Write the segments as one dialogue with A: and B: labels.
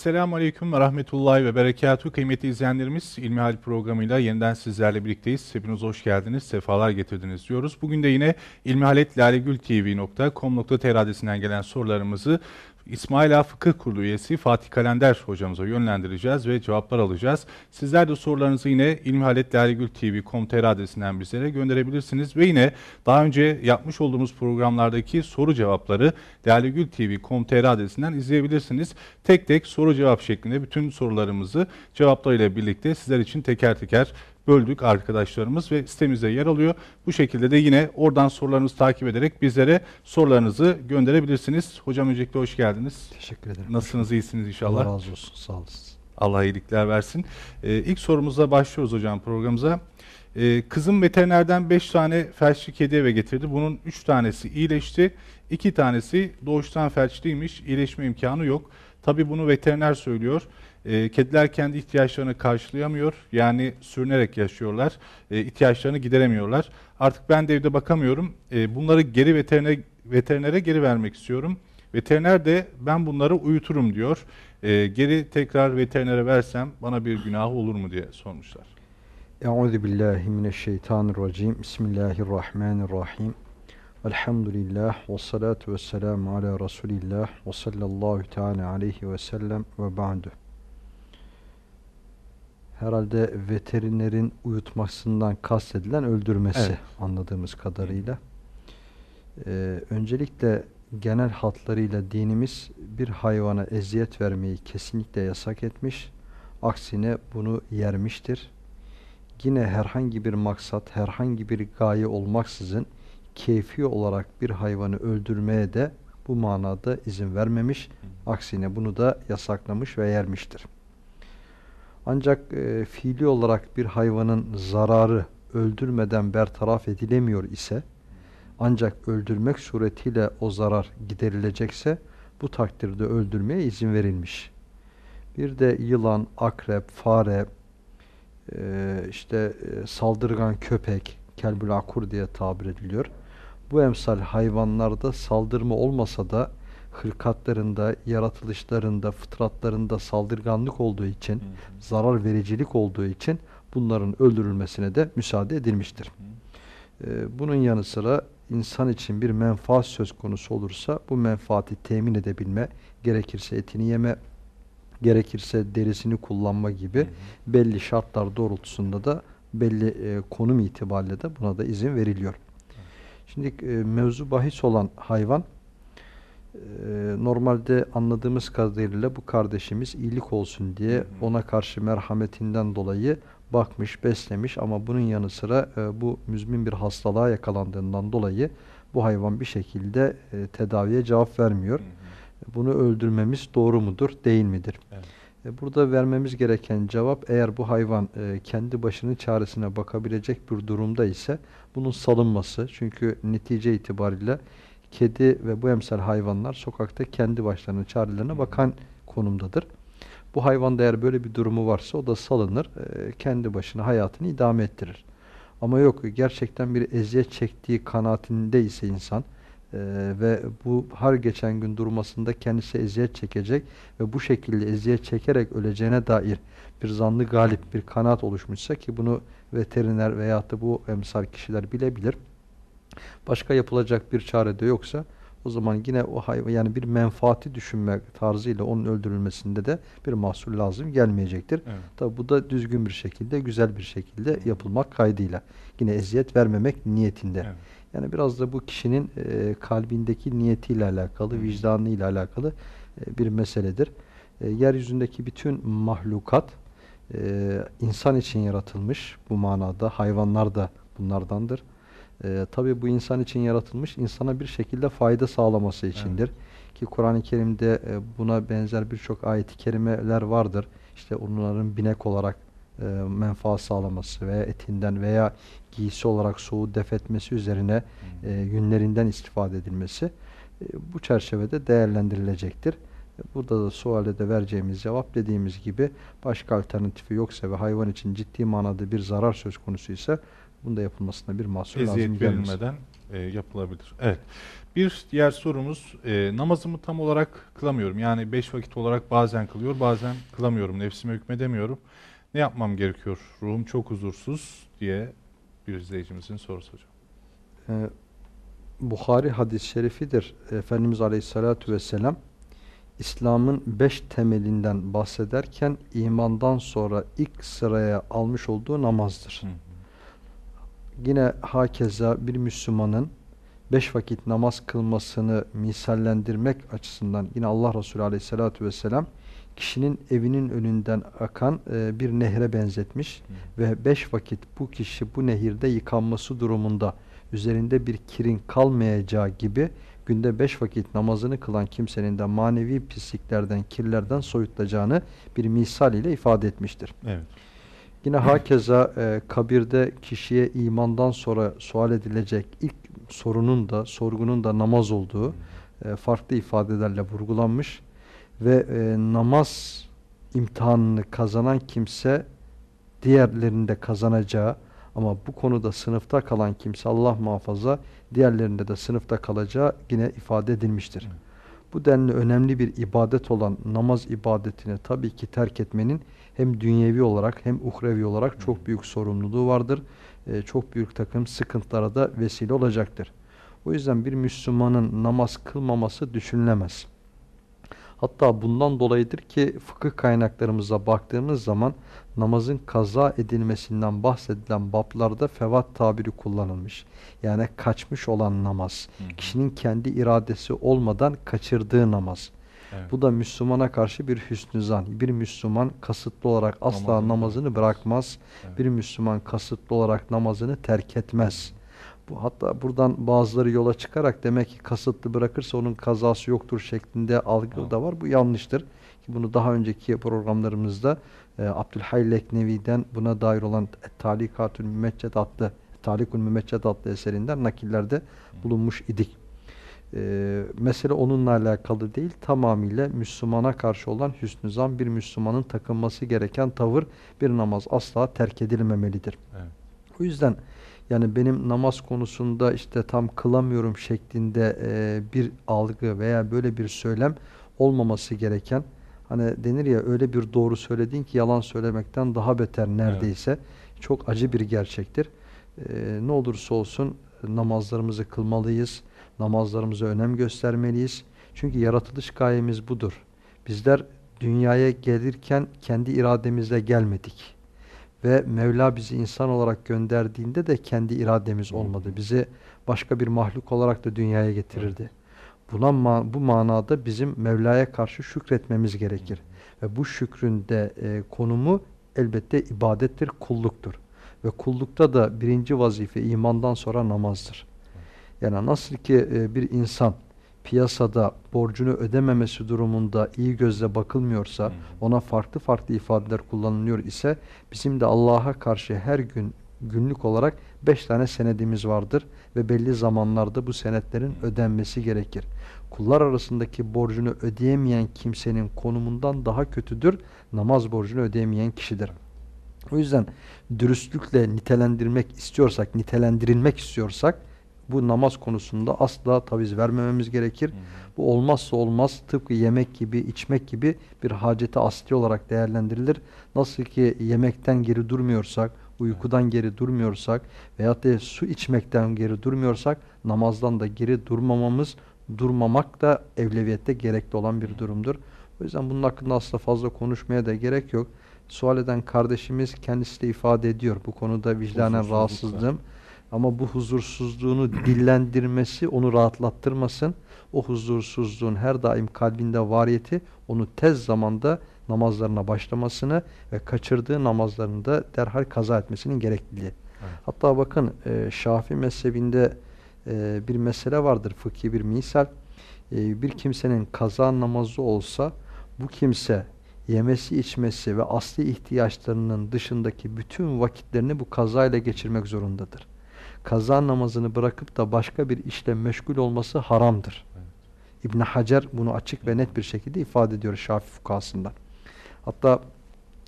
A: Esselamu Aleyküm ve Rahmetullahi ve Berekatuhu. Kıymetli izleyenlerimiz İlmihal programıyla yeniden sizlerle birlikteyiz. Hepiniz hoş geldiniz, sefalar getirdiniz diyoruz. Bugün de yine ilmihaletlalegültv.com.tr adresinden gelen sorularımızı İsmail Ağa Fıkıh Kurulu üyesi Fatih Kalender hocamıza yönlendireceğiz ve cevaplar alacağız. Sizler de sorularınızı yine ilmihaletlalegültv.com.tr adresinden bizlere gönderebilirsiniz. Ve yine daha önce yapmış olduğumuz programlardaki soru cevapları lalegültv.com.tr adresinden izleyebilirsiniz. Tek tek soru cevap şeklinde bütün sorularımızı cevaplarıyla birlikte sizler için teker teker böldük arkadaşlarımız ve sitemizde yer alıyor. Bu şekilde de yine oradan sorularınızı takip ederek bizlere sorularınızı gönderebilirsiniz. Hocam öncelikle hoş geldiniz.
B: Teşekkür ederim.
A: Nasılsınız, iyisiniz inşallah?
B: Allah razı olsun, sağ olasın.
A: Allah iyilikler versin. Ee, ilk sorumuzla başlıyoruz hocam programımıza. Ee, kızım veterinerden 5 tane felçli kedi eve getirdi. Bunun 3 tanesi iyileşti. 2 tanesi doğuştan felçliymiş. İyileşme imkanı yok. Tabii bunu veteriner söylüyor. E, kediler kendi ihtiyaçlarını karşılayamıyor. Yani sürünerek yaşıyorlar. E, ihtiyaçlarını gideremiyorlar. Artık ben de evde bakamıyorum. E, bunları geri veterinere, veterinere geri vermek istiyorum. Veteriner de ben bunları uyuturum diyor. E, geri tekrar veterinere versem bana bir günah olur mu diye sormuşlar.
B: Euzu billahi mineşşeytanirracim. Bismillahirrahmanirrahim. Elhamdülillah ve salatu ve selamu ala Resulillah ve sallallahu teala aleyhi ve sellem ve ba'du herhalde veterinerin uyutmasından kastedilen öldürmesi evet. anladığımız kadarıyla. Ee, öncelikle genel hatlarıyla dinimiz bir hayvana eziyet vermeyi kesinlikle yasak etmiş. Aksine bunu yermiştir. Yine herhangi bir maksat, herhangi bir gaye olmaksızın keyfi olarak bir hayvanı öldürmeye de bu manada izin vermemiş. Aksine bunu da yasaklamış ve yermiştir. Ancak e, fiili olarak bir hayvanın zararı öldürmeden bertaraf edilemiyor ise ancak öldürmek suretiyle o zarar giderilecekse bu takdirde öldürmeye izin verilmiş. Bir de yılan, akrep, fare, e, işte e, saldırgan köpek, kelbül akur diye tabir ediliyor. Bu emsal hayvanlarda saldırma olmasa da hırkatlarında, yaratılışlarında, fıtratlarında saldırganlık olduğu için, hı hı. zarar vericilik olduğu için bunların öldürülmesine de müsaade edilmiştir. Hı hı. Ee, bunun yanı sıra insan için bir menfaat söz konusu olursa bu menfaati temin edebilme, gerekirse etini yeme, gerekirse derisini kullanma gibi hı hı. belli şartlar doğrultusunda da belli e, konum itibariyle de buna da izin veriliyor. Şimdi e, mevzu bahis olan hayvan normalde anladığımız kadarıyla bu kardeşimiz iyilik olsun diye ona karşı merhametinden dolayı bakmış, beslemiş ama bunun yanı sıra e, bu müzmin bir hastalığa yakalandığından dolayı bu hayvan bir şekilde e, tedaviye cevap vermiyor. Bunu öldürmemiz doğru mudur, değil midir? Evet. E, burada vermemiz gereken cevap eğer bu hayvan kendi başının çaresine bakabilecek bir durumda ise bunun salınması. Çünkü netice itibariyle kedi ve bu emsal hayvanlar sokakta kendi başlarının çarelerine bakan konumdadır. Bu hayvan da eğer böyle bir durumu varsa o da salınır, e, kendi başına hayatını idame ettirir. Ama yok gerçekten bir eziyet çektiği kanaatinde ise insan e, ve bu her geçen gün durmasında kendisi eziyet çekecek ve bu şekilde eziyet çekerek öleceğine dair bir zanlı galip bir kanaat oluşmuşsa ki bunu veteriner veyahut da bu emsal kişiler bilebilir başka yapılacak bir çare de yoksa o zaman yine o hayvan yani bir menfaati düşünme tarzıyla onun öldürülmesinde de bir mahsul lazım gelmeyecektir. Evet. Tabi bu da düzgün bir şekilde, güzel bir şekilde yapılmak kaydıyla. Yine eziyet vermemek niyetinde. Evet. Yani biraz da bu kişinin e, kalbindeki niyetiyle alakalı, hmm. vicdanıyla alakalı e, bir meseledir. E, yeryüzündeki bütün mahlukat e, insan için yaratılmış bu manada. Hayvanlar da bunlardandır E, tabii bu insan için yaratılmış, insana bir şekilde fayda sağlaması içindir. Ki Kur'an-ı Kerim'de e, buna benzer birçok ayet-i kerimeler vardır. İşte onların binek olarak e, menfaat sağlaması veya etinden veya giysi olarak soğuğu def etmesi üzerine e, yünlerinden istifade edilmesi e, bu çerçevede değerlendirilecektir. E, Burada da suale de vereceğimiz cevap dediğimiz gibi başka alternatifi yoksa ve hayvan için ciddi manada bir zarar söz konusuysa bunda yapılmasına bir mahsur lazım
A: Eziyet
B: gelmez.
A: verilmeden e, yapılabilir. Evet. Bir diğer sorumuz e, namazımı tam olarak kılamıyorum. Yani beş vakit olarak bazen kılıyor bazen kılamıyorum. Nefsime hükmedemiyorum. Ne yapmam gerekiyor? Ruhum çok huzursuz diye bir izleyicimizin sorusu hocam.
B: Ee, Bukhari hadis-i şerifidir. Efendimiz Aleyhisselatü Vesselam İslam'ın beş temelinden bahsederken imandan sonra ilk sıraya almış olduğu namazdır.
A: Hı.
B: Yine hakeza bir Müslümanın beş vakit namaz kılmasını misallendirmek açısından yine Allah Resulü Aleyhisselatü Vesselam kişinin evinin önünden akan e, bir nehre benzetmiş
A: Hı.
B: ve beş vakit bu kişi bu nehirde yıkanması durumunda üzerinde bir kirin kalmayacağı gibi günde beş vakit namazını kılan kimsenin de manevi pisliklerden, kirlerden soyutulacağını bir misal ile ifade etmiştir.
A: Evet.
B: Yine hakeza e, kabirde kişiye imandan sonra sual edilecek ilk sorunun da sorgunun da namaz olduğu e, farklı ifadelerle vurgulanmış ve e, namaz imtihanını kazanan kimse diğerlerinde kazanacağı ama bu konuda sınıfta kalan kimse Allah muhafaza diğerlerinde de sınıfta kalacağı yine ifade edilmiştir.
A: Evet.
B: Bu denli önemli bir ibadet olan namaz ibadetini tabii ki terk etmenin hem dünyevi olarak hem uhrevi olarak çok büyük sorumluluğu vardır. Ee, çok büyük takım sıkıntılara da vesile olacaktır. O yüzden bir Müslümanın namaz kılmaması düşünülemez. Hatta bundan dolayıdır ki fıkıh kaynaklarımıza baktığımız zaman namazın kaza edilmesinden bahsedilen bablarda fevat tabiri kullanılmış. Yani kaçmış olan namaz.
A: Hı.
B: Kişinin kendi iradesi olmadan kaçırdığı namaz.
A: Evet.
B: Bu da Müslümana karşı bir hüsnü zan. Bir Müslüman kasıtlı olarak asla
A: Namazını
B: namazını bırakmaz.
A: Evet.
B: Bir Müslüman kasıtlı olarak namazını terk etmez. Bu hatta buradan bazıları yola çıkarak demek ki kasıtlı bırakırsa onun kazası yoktur şeklinde algı
A: Evet.
B: da var. Bu yanlıştır. Ki bunu daha önceki programlarımızda e, Abdülhayy Leknevi'den buna dair olan Talikatül Mümecced adlı Talikül Mümecced adlı eserinden nakillerde bulunmuş idik. E, mesele onunla alakalı değil, tamamıyla Müslümana karşı olan hüsnü zan bir Müslümanın takınması gereken tavır bir namaz asla terk edilmemelidir.
A: Evet.
B: O yüzden yani benim namaz konusunda işte tam kılamıyorum şeklinde e, bir algı veya böyle bir söylem olmaması gereken hani denir ya öyle bir doğru söyledin ki yalan söylemekten daha beter neredeyse. Çok acı bir gerçektir. E, ne olursa olsun namazlarımızı kılmalıyız. Namazlarımıza önem göstermeliyiz. Çünkü yaratılış gayemiz budur. Bizler dünyaya gelirken kendi irademizle gelmedik. Ve Mevla bizi insan olarak gönderdiğinde de kendi irademiz olmadı. Bizi başka bir mahluk olarak da dünyaya getirirdi. Buna ma- bu manada bizim Mevla'ya karşı şükretmemiz gerekir. Ve bu şükrün de e, konumu elbette ibadettir, kulluktur. Ve kullukta da birinci vazife imandan sonra namazdır. Yani nasıl ki e, bir insan piyasada borcunu ödememesi durumunda iyi gözle bakılmıyorsa, ona farklı farklı ifadeler kullanılıyor ise bizim de Allah'a karşı her gün günlük olarak beş tane senedimiz vardır ve belli zamanlarda bu senetlerin ödenmesi gerekir. Kullar arasındaki borcunu ödeyemeyen kimsenin konumundan daha kötüdür namaz borcunu ödeyemeyen kişidir. O yüzden dürüstlükle nitelendirmek istiyorsak, nitelendirilmek istiyorsak bu namaz konusunda asla taviz vermememiz gerekir.
A: Hı.
B: Bu olmazsa olmaz tıpkı yemek gibi, içmek gibi bir haceti asli olarak değerlendirilir. Nasıl ki yemekten geri durmuyorsak, uykudan geri durmuyorsak veyahut da su içmekten geri durmuyorsak namazdan da geri durmamamız, durmamak da evleviyette gerekli olan bir durumdur. O yüzden bunun hakkında aslında fazla konuşmaya da gerek yok. Sual eden kardeşimiz kendisi de ifade ediyor. Bu konuda vicdanen rahatsızlığım. Ama bu huzursuzluğunu dillendirmesi onu rahatlattırmasın. O huzursuzluğun her daim kalbinde variyeti onu tez zamanda namazlarına başlamasını ve kaçırdığı namazlarını da derhal kaza etmesinin gerekliliği. Hatta bakın e, Şafii mezhebinde e, bir mesele vardır, fıkhi bir misal. E, bir kimsenin kaza namazı olsa bu kimse yemesi, içmesi ve asli ihtiyaçlarının dışındaki bütün vakitlerini bu kazayla geçirmek zorundadır. Kaza namazını bırakıp da başka bir işle meşgul olması haramdır. İbn Hacer bunu açık ve net bir şekilde ifade ediyor Şafii fukahasından. Hatta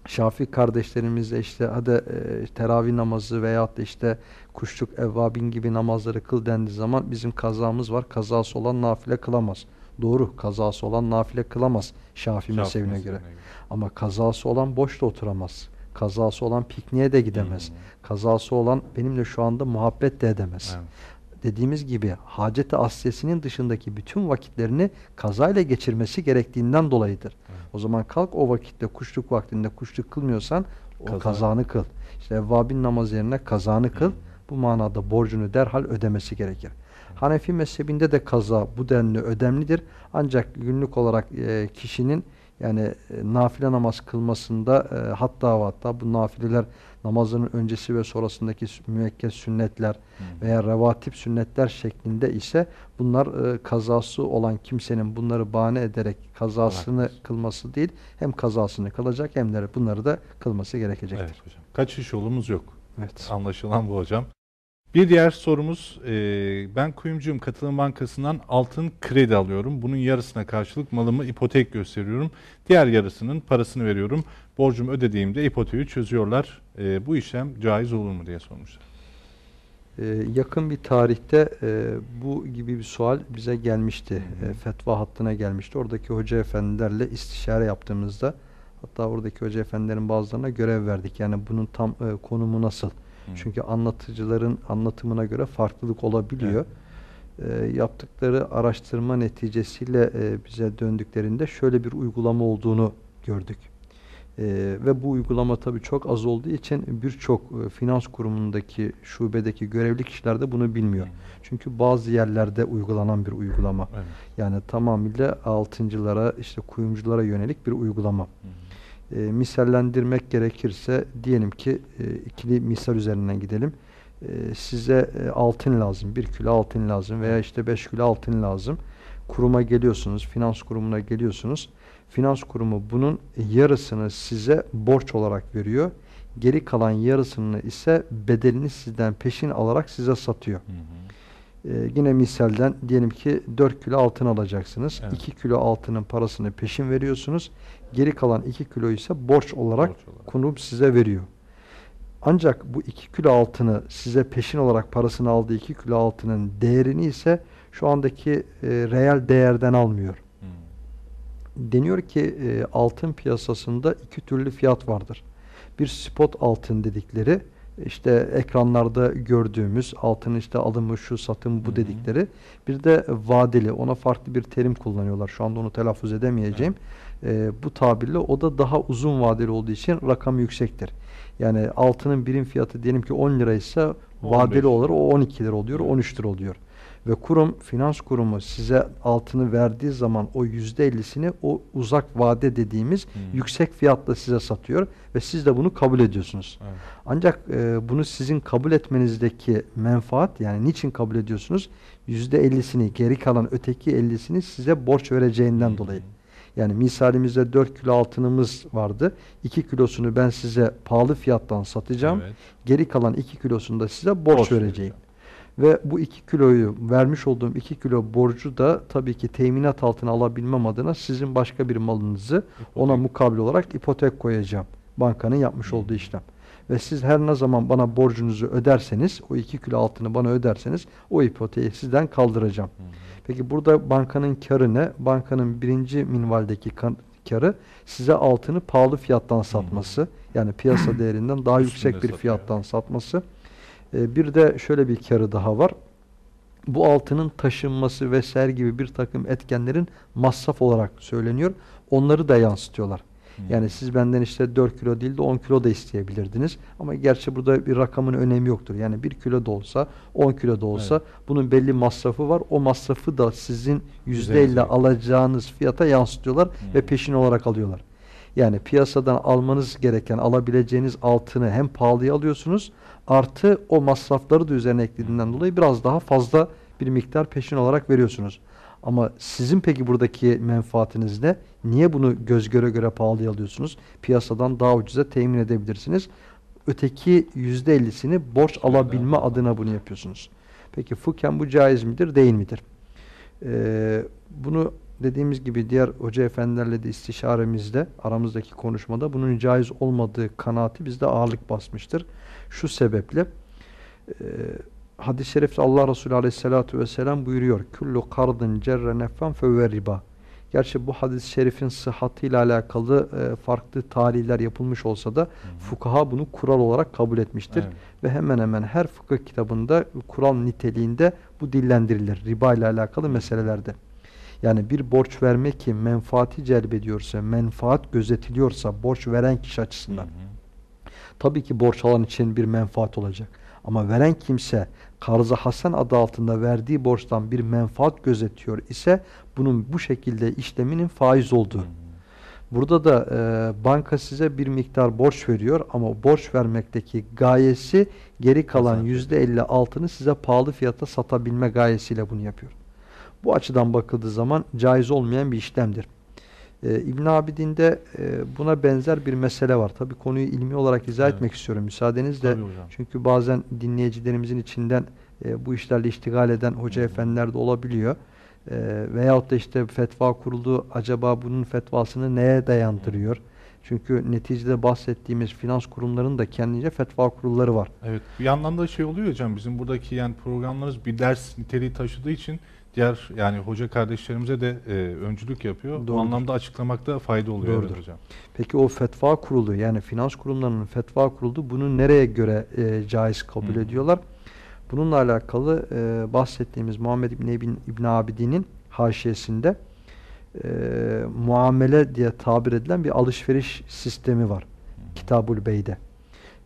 B: Şafii kardeşlerimizle işte hadi e, teravih namazı veyahut da işte kuşluk, evvabin gibi namazları kıl dendiği zaman bizim kazamız var. Kazası olan nafile kılamaz. Doğru. Kazası olan nafile kılamaz Şafii mezhebine göre. Ama kazası olan boşta oturamaz. Kazası olan pikniğe de gidemez.
A: Hmm.
B: Kazası olan benimle şu anda muhabbet de edemez.
A: Evet.
B: Dediğimiz gibi hacet-i asliyesinin dışındaki bütün vakitlerini kazayla geçirmesi gerektiğinden dolayıdır.
A: Evet.
B: O zaman kalk o vakitte kuşluk vaktinde kuşluk kılmıyorsan o
A: Kaza.
B: kazanı kıl. İşte evvabin namazı yerine kazanı kıl.
A: Hmm.
B: Bu manada borcunu derhal ödemesi gerekir. Hanefi mezhebinde de kaza bu denli ödemlidir. Ancak günlük olarak e, kişinin yani e, nafile namaz kılmasında e, hatta ve hatta bu nafileler namazının öncesi ve sonrasındaki müekket sünnetler veya revatip sünnetler şeklinde ise bunlar e, kazası olan kimsenin bunları bahane ederek kazasını
A: Haklısın.
B: kılması değil hem kazasını kılacak hem de bunları da kılması gerekecektir.
A: Evet hocam. Kaçış yolumuz yok.
B: Evet.
A: Anlaşılan bu hocam. Bir diğer sorumuz, e, ben kuyumcuyum Katılım Bankası'ndan altın kredi alıyorum. Bunun yarısına karşılık malımı ipotek gösteriyorum. Diğer yarısının parasını veriyorum. Borcumu ödediğimde ipoteği çözüyorlar. E, bu işlem caiz olur mu diye sormuşlar.
B: Ee, yakın bir tarihte e, bu gibi bir sual bize gelmişti.
A: Hı hı.
B: E, fetva hattına gelmişti. Oradaki hoca efendilerle istişare yaptığımızda hatta oradaki hoca efendilerin bazılarına görev verdik. Yani bunun tam e, konumu nasıl? Çünkü anlatıcıların anlatımına göre farklılık olabiliyor. E, yaptıkları araştırma neticesiyle e, bize döndüklerinde şöyle bir uygulama olduğunu gördük. E, ve bu uygulama tabii çok az olduğu için birçok e, finans kurumundaki şubedeki görevli kişiler de bunu bilmiyor. Çünkü bazı yerlerde uygulanan bir uygulama.
A: Evet.
B: Yani tamamıyla altıncılara, işte kuyumculara yönelik bir uygulama. E, misallendirmek gerekirse diyelim ki e, ikili misal üzerinden gidelim. E, size e, altın lazım, bir kilo altın lazım veya işte beş kilo altın lazım. Kuruma geliyorsunuz, finans kurumuna geliyorsunuz. Finans kurumu bunun yarısını size borç olarak veriyor. Geri kalan yarısını ise bedelini sizden peşin alarak size satıyor.
A: Hı hı.
B: Ee, yine misalden diyelim ki 4 kilo altın alacaksınız.
A: Evet.
B: 2 kilo altının parasını peşin veriyorsunuz. Geri kalan 2 kilo ise borç olarak
A: Borç olarak.
B: kurum size veriyor. Ancak bu 2 kilo altını size peşin olarak parasını aldığı 2 kilo altının değerini ise şu andaki e, reel değerden almıyor.
A: Hı.
B: Deniyor ki e, altın piyasasında iki türlü fiyat vardır. Bir spot altın dedikleri işte ekranlarda gördüğümüz altın işte alımı şu satım bu
A: hı.
B: dedikleri. Bir de vadeli ona farklı bir terim kullanıyorlar. Şu anda onu telaffuz edemeyeceğim. E, bu tabirle o da daha uzun vadeli olduğu için rakamı yüksektir. Yani altının birim fiyatı diyelim ki 10 liraysa
A: 15
B: vadeli olur o
A: lira.
B: 12 lira oluyor,
A: Evet.
B: 13 lira oluyor. Ve kurum, finans kurumu size altını verdiği zaman o %50'sini o uzak vade dediğimiz
A: Hmm.
B: yüksek fiyatla size satıyor ve siz de bunu kabul ediyorsunuz.
A: Evet.
B: Ancak e, bunu sizin kabul etmenizdeki menfaat yani niçin kabul ediyorsunuz? %50'sini geri kalan öteki 50'sini size borç vereceğinden
A: hı.
B: dolayı. Yani misalimizde 4 kilo altınımız vardı. 2 kilosunu ben size pahalı fiyattan satacağım.
A: Evet.
B: Geri kalan 2 kilosunu da size borç,
A: Borç
B: vereceğim.
A: vereceğim.
B: Ve bu 2 kiloyu vermiş olduğum 2 kilo borcu da tabii ki teminat altına alabilmem adına sizin başka bir malınızı ona
A: İpotek.
B: mukabil olarak ipotek koyacağım. Bankanın yapmış
A: Hı.
B: olduğu işlem. Ve siz her ne zaman bana borcunuzu öderseniz, o 2 kilo altını bana öderseniz o ipoteği sizden kaldıracağım.
A: Hı hı.
B: Peki burada bankanın karı ne? Bankanın birinci minvaldeki karı size altını pahalı fiyattan satması. Yani piyasa değerinden daha
A: Üstünde
B: yüksek bir
A: satıyor.
B: fiyattan satması. Ee, bir de şöyle bir karı daha var. Bu altının taşınması vesaire gibi bir takım etkenlerin masraf olarak söyleniyor. Onları da yansıtıyorlar.
A: Hı.
B: Yani siz benden işte 4 kilo değil de 10 kilo da isteyebilirdiniz. Ama gerçi burada bir rakamın önemi yoktur. Yani 1 kilo da olsa, 10 kilo da olsa bunun belli masrafı var. O masrafı da sizin
A: Üzerinize
B: %50 alacağınız fiyata yansıtıyorlar ve
A: Hı.
B: peşin olarak alıyorlar. Yani piyasadan almanız gereken, alabileceğiniz altını hem pahalıya alıyorsunuz artı o masrafları da üzerine eklediğinden dolayı biraz daha fazla bir miktar peşin olarak veriyorsunuz. Ama sizin peki buradaki menfaatiniz ne? Niye bunu göz göre göre pahalıya alıyorsunuz? Piyasadan daha ucuza temin edebilirsiniz. Öteki %50'sini borç alabilme adına bunu yapıyorsunuz. Peki fıkhen bu caiz midir, değil midir? Ee, bunu dediğimiz gibi diğer hoca efendilerle de istişaremizde, aramızdaki konuşmada bunun caiz olmadığı kanaati bizde ağırlık basmıştır. Şu sebeple e, hadis-i şerifte Allah Resulü Aleyhisselatü Vesselam buyuruyor. Kullu kardın cerre neffen fevve riba. Gerçi bu hadis-i şerifin sıhhatıyla alakalı e, farklı talihler yapılmış olsa da hı hı. fukaha bunu kural olarak kabul etmiştir. Evet. Ve hemen hemen her fıkıh kitabında kural niteliğinde bu dillendirilir. Riba ile alakalı meselelerde. Yani bir borç vermek ki menfaati celbediyorsa, menfaat gözetiliyorsa borç veren kişi açısından. Hı hı. Tabii ki borç alan için bir menfaat olacak. Ama veren kimse Karza Hasan adı altında verdiği borçtan bir menfaat gözetiyor ise bunun bu şekilde işleminin faiz olduğu. Burada da e, banka size bir miktar borç veriyor ama borç vermekteki gayesi geri kalan yüzde elli altını size pahalı fiyata satabilme gayesiyle bunu yapıyor. Bu açıdan bakıldığı zaman caiz olmayan bir işlemdir. Ee, İbn Abidin'de e, buna benzer bir mesele var. Tabii konuyu ilmi olarak izah evet. etmek istiyorum müsaadenizle. Çünkü bazen dinleyicilerimizin içinden e, bu işlerle iştigal eden hoca Hı. efendiler de olabiliyor. E, veyahut da işte fetva kurulu acaba bunun fetvasını neye dayandırıyor? Hı. Çünkü neticede bahsettiğimiz finans kurumlarının da kendince fetva kurulları var.
A: Evet. Bir yandan da şey oluyor hocam bizim buradaki yani programlarımız bir ders niteliği taşıdığı için diğer yani hoca kardeşlerimize de e, öncülük yapıyor. Doğrudur. Bu anlamda açıklamakta fayda oluyor
B: Doğrudur. hocam. Peki o fetva kurulu yani finans kurumlarının fetva kurulu bunu nereye göre e, caiz kabul hmm. ediyorlar? Bununla alakalı e, bahsettiğimiz Muhammed İbni İbn, İbn Abidin'in haşiyesinde e, muamele diye tabir edilen bir alışveriş sistemi var. Kitabul Bey'de.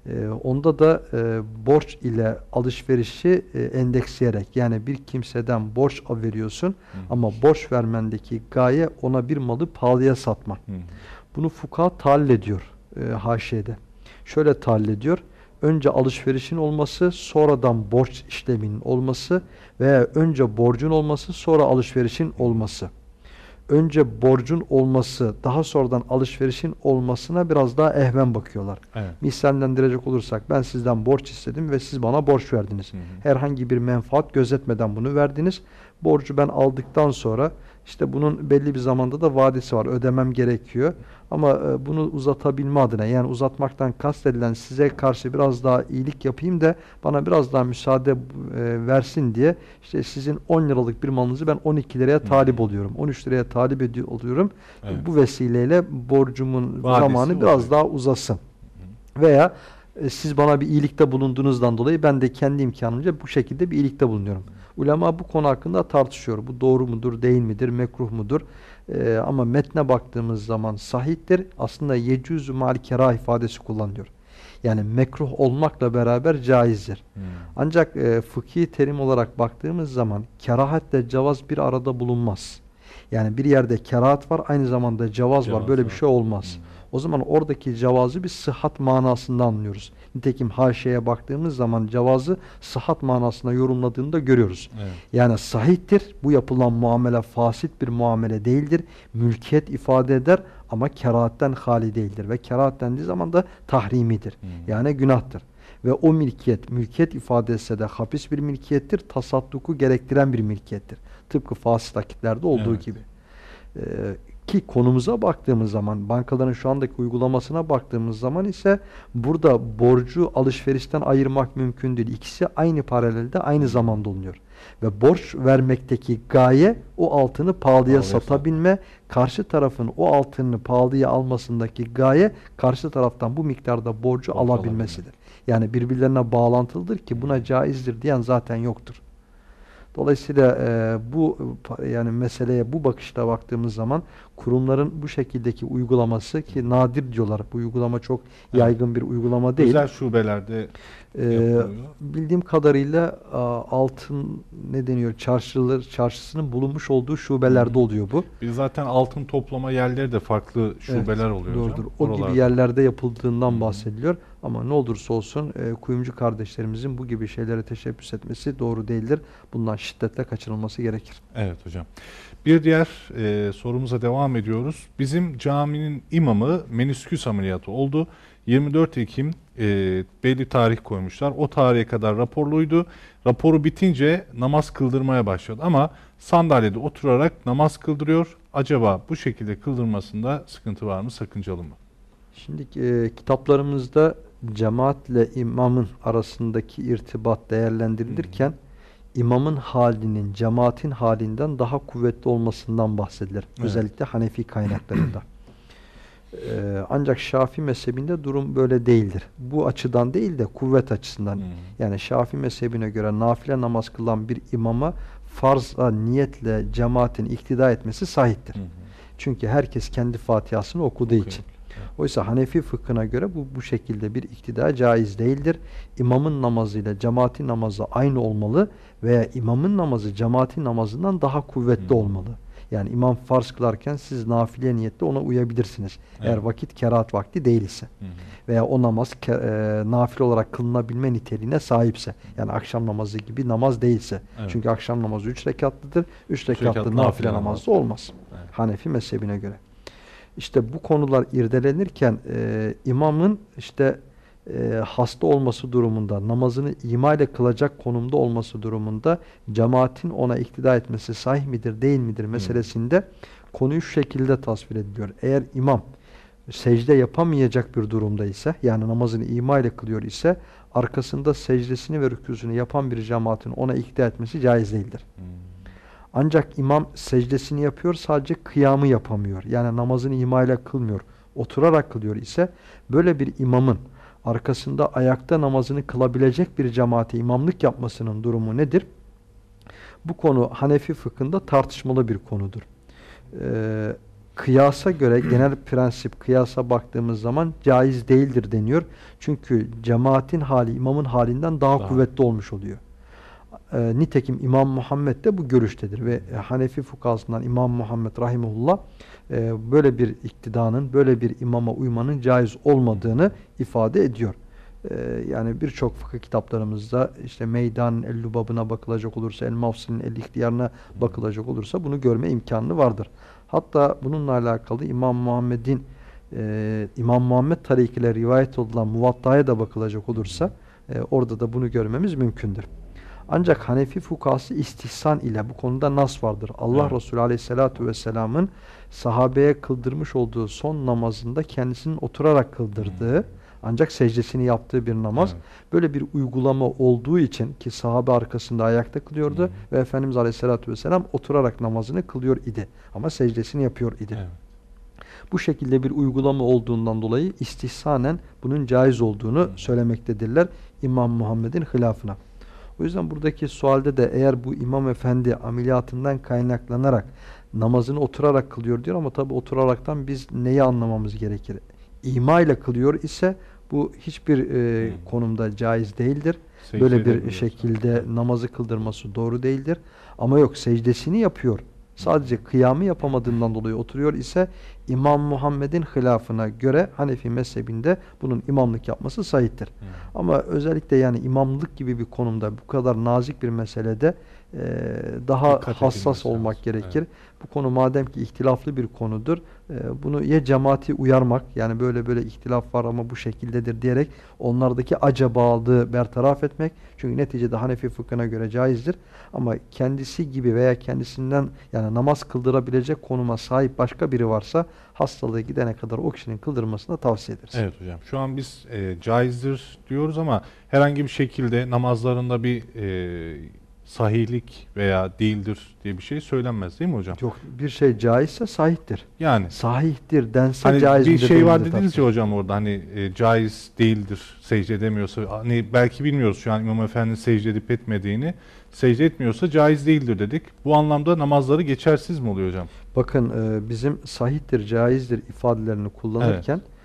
B: E, onda da e, borç ile alışverişi e, endeksleyerek yani bir kimseden borç veriyorsun hı. ama borç vermendeki gaye ona bir malı pahalıya satma. Hı. Bunu fuka tahlil ediyor e, haşiyede. Şöyle tahlil ediyor. Önce alışverişin olması, sonradan borç işleminin olması veya önce borcun olması, sonra alışverişin olması önce borcun olması, daha sonradan alışverişin olmasına biraz daha ehven bakıyorlar. Evet. Misallendirecek olursak ben sizden borç istedim ve siz bana borç verdiniz. Hı hı. Herhangi bir menfaat gözetmeden bunu verdiniz. Borcu ben aldıktan sonra işte bunun belli bir zamanda da vadesi var. Ödemem gerekiyor. Ama e, bunu uzatabilme adına yani uzatmaktan kastedilen size karşı biraz daha iyilik yapayım da bana biraz daha müsaade e, versin diye işte sizin 10 liralık bir malınızı ben 12 liraya talip oluyorum. 13 liraya talip ediyor oluyorum. Evet. Bu vesileyle borcumun Vadesi zamanı biraz oluyor. daha uzasın. Veya e, siz bana bir iyilikte bulunduğunuzdan dolayı ben de kendi imkanımca bu şekilde bir iyilikte bulunuyorum. Ulema bu konu hakkında tartışıyor. Bu doğru mudur, değil midir, mekruh mudur? Ee, ama metne baktığımız zaman sahiptir. Aslında yecüzü mal kerah ifadesi kullanılıyor. Yani mekruh olmakla beraber caizdir. Hmm. Ancak e, fıkhi terim olarak baktığımız zaman kerahatle cevaz bir arada bulunmaz. Yani bir yerde kerahat var aynı zamanda cevaz, cevaz var. Böyle var. bir şey olmaz. Hmm. O zaman oradaki cevazı bir sıhhat manasında anlıyoruz. Nitekim haşeye baktığımız zaman cevazı sıhhat manasında yorumladığını da görüyoruz. Evet. Yani sahihtir. Bu yapılan muamele fasit bir muamele değildir. Mülkiyet ifade eder ama kerahatten hali değildir. Ve kerahat dendiği zaman da tahrimidir. Hmm. Yani günahtır. Ve o mülkiyet, mülkiyet ifade etse de hapis bir mülkiyettir. Tasadduku gerektiren bir mülkiyettir. Tıpkı fasit akitlerde olduğu evet. gibi. Ee, ki konumuza baktığımız zaman, bankaların şu andaki uygulamasına baktığımız zaman ise burada borcu alışverişten ayırmak mümkün değil. İkisi aynı paralelde aynı zamanda oluyor. Ve borç vermekteki gaye o altını pahalıya Pahalı satabilme, karşı tarafın o altını pahalıya almasındaki gaye karşı taraftan bu miktarda borcu Borç alabilmesidir. Yani birbirlerine bağlantılıdır ki buna caizdir diyen zaten yoktur. Dolayısıyla e, bu yani meseleye bu bakışla baktığımız zaman kurumların bu şekildeki uygulaması ki nadir diyorlar. Bu uygulama çok
A: Evet.
B: yaygın bir uygulama değil.
A: Özel şubelerde yapılıyor.
B: bildiğim kadarıyla a, altın ne deniyor çarşılar çarşısının bulunmuş olduğu şubelerde oluyor bu.
A: Bir zaten altın toplama yerleri de farklı şubeler oluyor hocam.
B: Doğrudur. O
A: Oralarda.
B: gibi yerlerde yapıldığından bahsediliyor. Ama ne olursa olsun e, kuyumcu kardeşlerimizin bu gibi şeylere teşebbüs etmesi doğru değildir. Bundan şiddetle kaçınılması gerekir.
A: Evet hocam. Bir diğer e, sorumuza devam ediyoruz. Bizim caminin imamı menisküs ameliyatı oldu. 24 Ekim e, belli tarih koymuşlar. O tarihe kadar raporluydu. Raporu bitince namaz kıldırmaya başladı ama sandalyede oturarak namaz kıldırıyor. Acaba bu şekilde kıldırmasında sıkıntı var mı, sakıncalı mı?
B: Şimdi e, kitaplarımızda cemaatle imamın arasındaki irtibat değerlendirilirken imamın halinin cemaatin halinden daha kuvvetli olmasından bahsedilir.
A: Evet.
B: Özellikle Hanefi kaynaklarında. E, ancak Şafii mezhebinde durum böyle değildir. Bu açıdan değil de kuvvet açısından.
A: Hmm.
B: Yani Şafii mezhebine göre nafile namaz kılan bir imama farza niyetle cemaatin iktida etmesi sahiptir. Çünkü herkes kendi Fatihasını okuduğu
A: Okuyun.
B: için. Oysa Hanefi fıkhına göre bu bu şekilde bir iktida caiz değildir. İmamın namazıyla cemaatin namazı aynı olmalı veya imamın namazı cemaatin namazından daha kuvvetli
A: Hmm.
B: olmalı. Yani imam farz kılarken siz nafile niyetle ona uyabilirsiniz. Eğer
A: Evet.
B: vakit kerahat vakti değilse
A: Hı hı.
B: veya o namaz e, nafile olarak kılınabilme niteliğine sahipse. Yani akşam namazı gibi namaz değilse.
A: Evet.
B: Çünkü akşam namazı üç rekatlıdır. Üç
A: Üç
B: rekatlı
A: rekatlı
B: nafile
A: nafile
B: namazı
A: namaz.
B: olmaz.
A: Evet.
B: Hanefi mezhebine göre. İşte bu konular irdelenirken e, imamın işte e, hasta olması durumunda, namazını ima ile kılacak konumda olması durumunda cemaatin ona iktida etmesi sahih midir, değil midir meselesinde konuyu şu şekilde tasvir ediliyor. Eğer imam secde yapamayacak bir durumda ise, yani namazını ima ile kılıyor ise, arkasında secdesini ve rükûsünü yapan bir cemaatin ona iktida etmesi caiz değildir.
A: Hmm.
B: Ancak imam secdesini yapıyor sadece kıyamı yapamıyor. Yani namazını ima ile kılmıyor. Oturarak kılıyor ise böyle bir imamın arkasında ayakta namazını kılabilecek bir cemaate imamlık yapmasının durumu nedir? Bu konu Hanefi fıkhında tartışmalı bir konudur. Ee, kıyasa göre genel prensip kıyasa baktığımız zaman caiz değildir deniyor. Çünkü cemaatin hali imamın halinden daha,
A: Daha.
B: kuvvetli olmuş oluyor. Ee, nitekim İmam Muhammed de bu görüştedir ve e, Hanefi fukasından İmam Muhammed rahimullah e, böyle bir iktidanın, böyle bir imama uymanın caiz olmadığını ifade ediyor. Ee, yani birçok fıkıh kitaplarımızda işte Meydan el-Lubab'ına bakılacak olursa, El-Mafsil'in el-İhtiyarına bakılacak olursa bunu görme imkanı vardır. Hatta bununla alakalı İmam Muhammed'in e, İmam Muhammed tarikiyle rivayet edilen Muvatta'ya da bakılacak olursa e, orada da bunu görmemiz mümkündür. Ancak Hanefi fukası istihsan ile bu konuda nas vardır. Allah
A: Evet.
B: Resulü Aleyhisselatü Vesselam'ın sahabeye kıldırmış olduğu son namazında kendisinin oturarak kıldırdığı ancak secdesini yaptığı bir namaz.
A: Evet.
B: Böyle bir uygulama olduğu için ki sahabe arkasında ayakta kılıyordu
A: Hı.
B: ve Efendimiz Aleyhisselatü Vesselam oturarak namazını kılıyor idi. Ama secdesini yapıyor idi.
A: Evet.
B: Bu şekilde bir uygulama olduğundan dolayı istihsanen bunun caiz olduğunu söylemektedirler İmam Muhammed'in hilafına. O yüzden buradaki sualde de eğer bu imam efendi ameliyatından kaynaklanarak namazını oturarak kılıyor diyor ama tabi oturaraktan biz neyi anlamamız gerekir? İma ile kılıyor ise bu hiçbir e,
A: Hmm.
B: konumda caiz değildir.
A: Secde
B: Böyle bir şekilde namazı kıldırması doğru değildir. Ama yok secdesini yapıyor. Sadece kıyamı yapamadığından dolayı oturuyor ise İmam Muhammed'in hilafına göre Hanefi mezhebinde bunun imamlık yapması sahiptir.
A: Hı.
B: Ama özellikle yani imamlık gibi bir konumda bu kadar nazik bir meselede e, daha
A: Dikkat
B: hassas olmak
A: lazım.
B: gerekir. Bu konu madem ki ihtilaflı bir konudur, e, bunu ya cemaati uyarmak yani böyle böyle ihtilaf var ama bu şekildedir diyerek onlardaki acabalığı bertaraf etmek. Çünkü neticede Hanefi fıkhına göre caizdir. Ama kendisi gibi veya kendisinden yani namaz kıldırabilecek konuma sahip başka biri varsa hastalığı gidene kadar o kişinin kıldırmasını tavsiye ederiz.
A: Evet hocam. Şu an biz e, caizdir diyoruz ama herhangi bir şekilde namazlarında bir e, sahihlik veya değildir diye bir şey söylenmez değil mi hocam?
B: Yok bir şey caizse sahihtir.
A: Yani
B: Sahihtir dense
A: hani
B: caiz
A: bir şey var dediniz ya
B: tartışılır.
A: hocam orada hani e, caiz değildir secde edemiyorsa hani belki bilmiyoruz şu an İmam Efendi'nin secde edip etmediğini secde etmiyorsa caiz değildir dedik. Bu anlamda namazları geçersiz mi oluyor hocam?
B: Bakın e, bizim sahihtir, caizdir ifadelerini kullanırken e,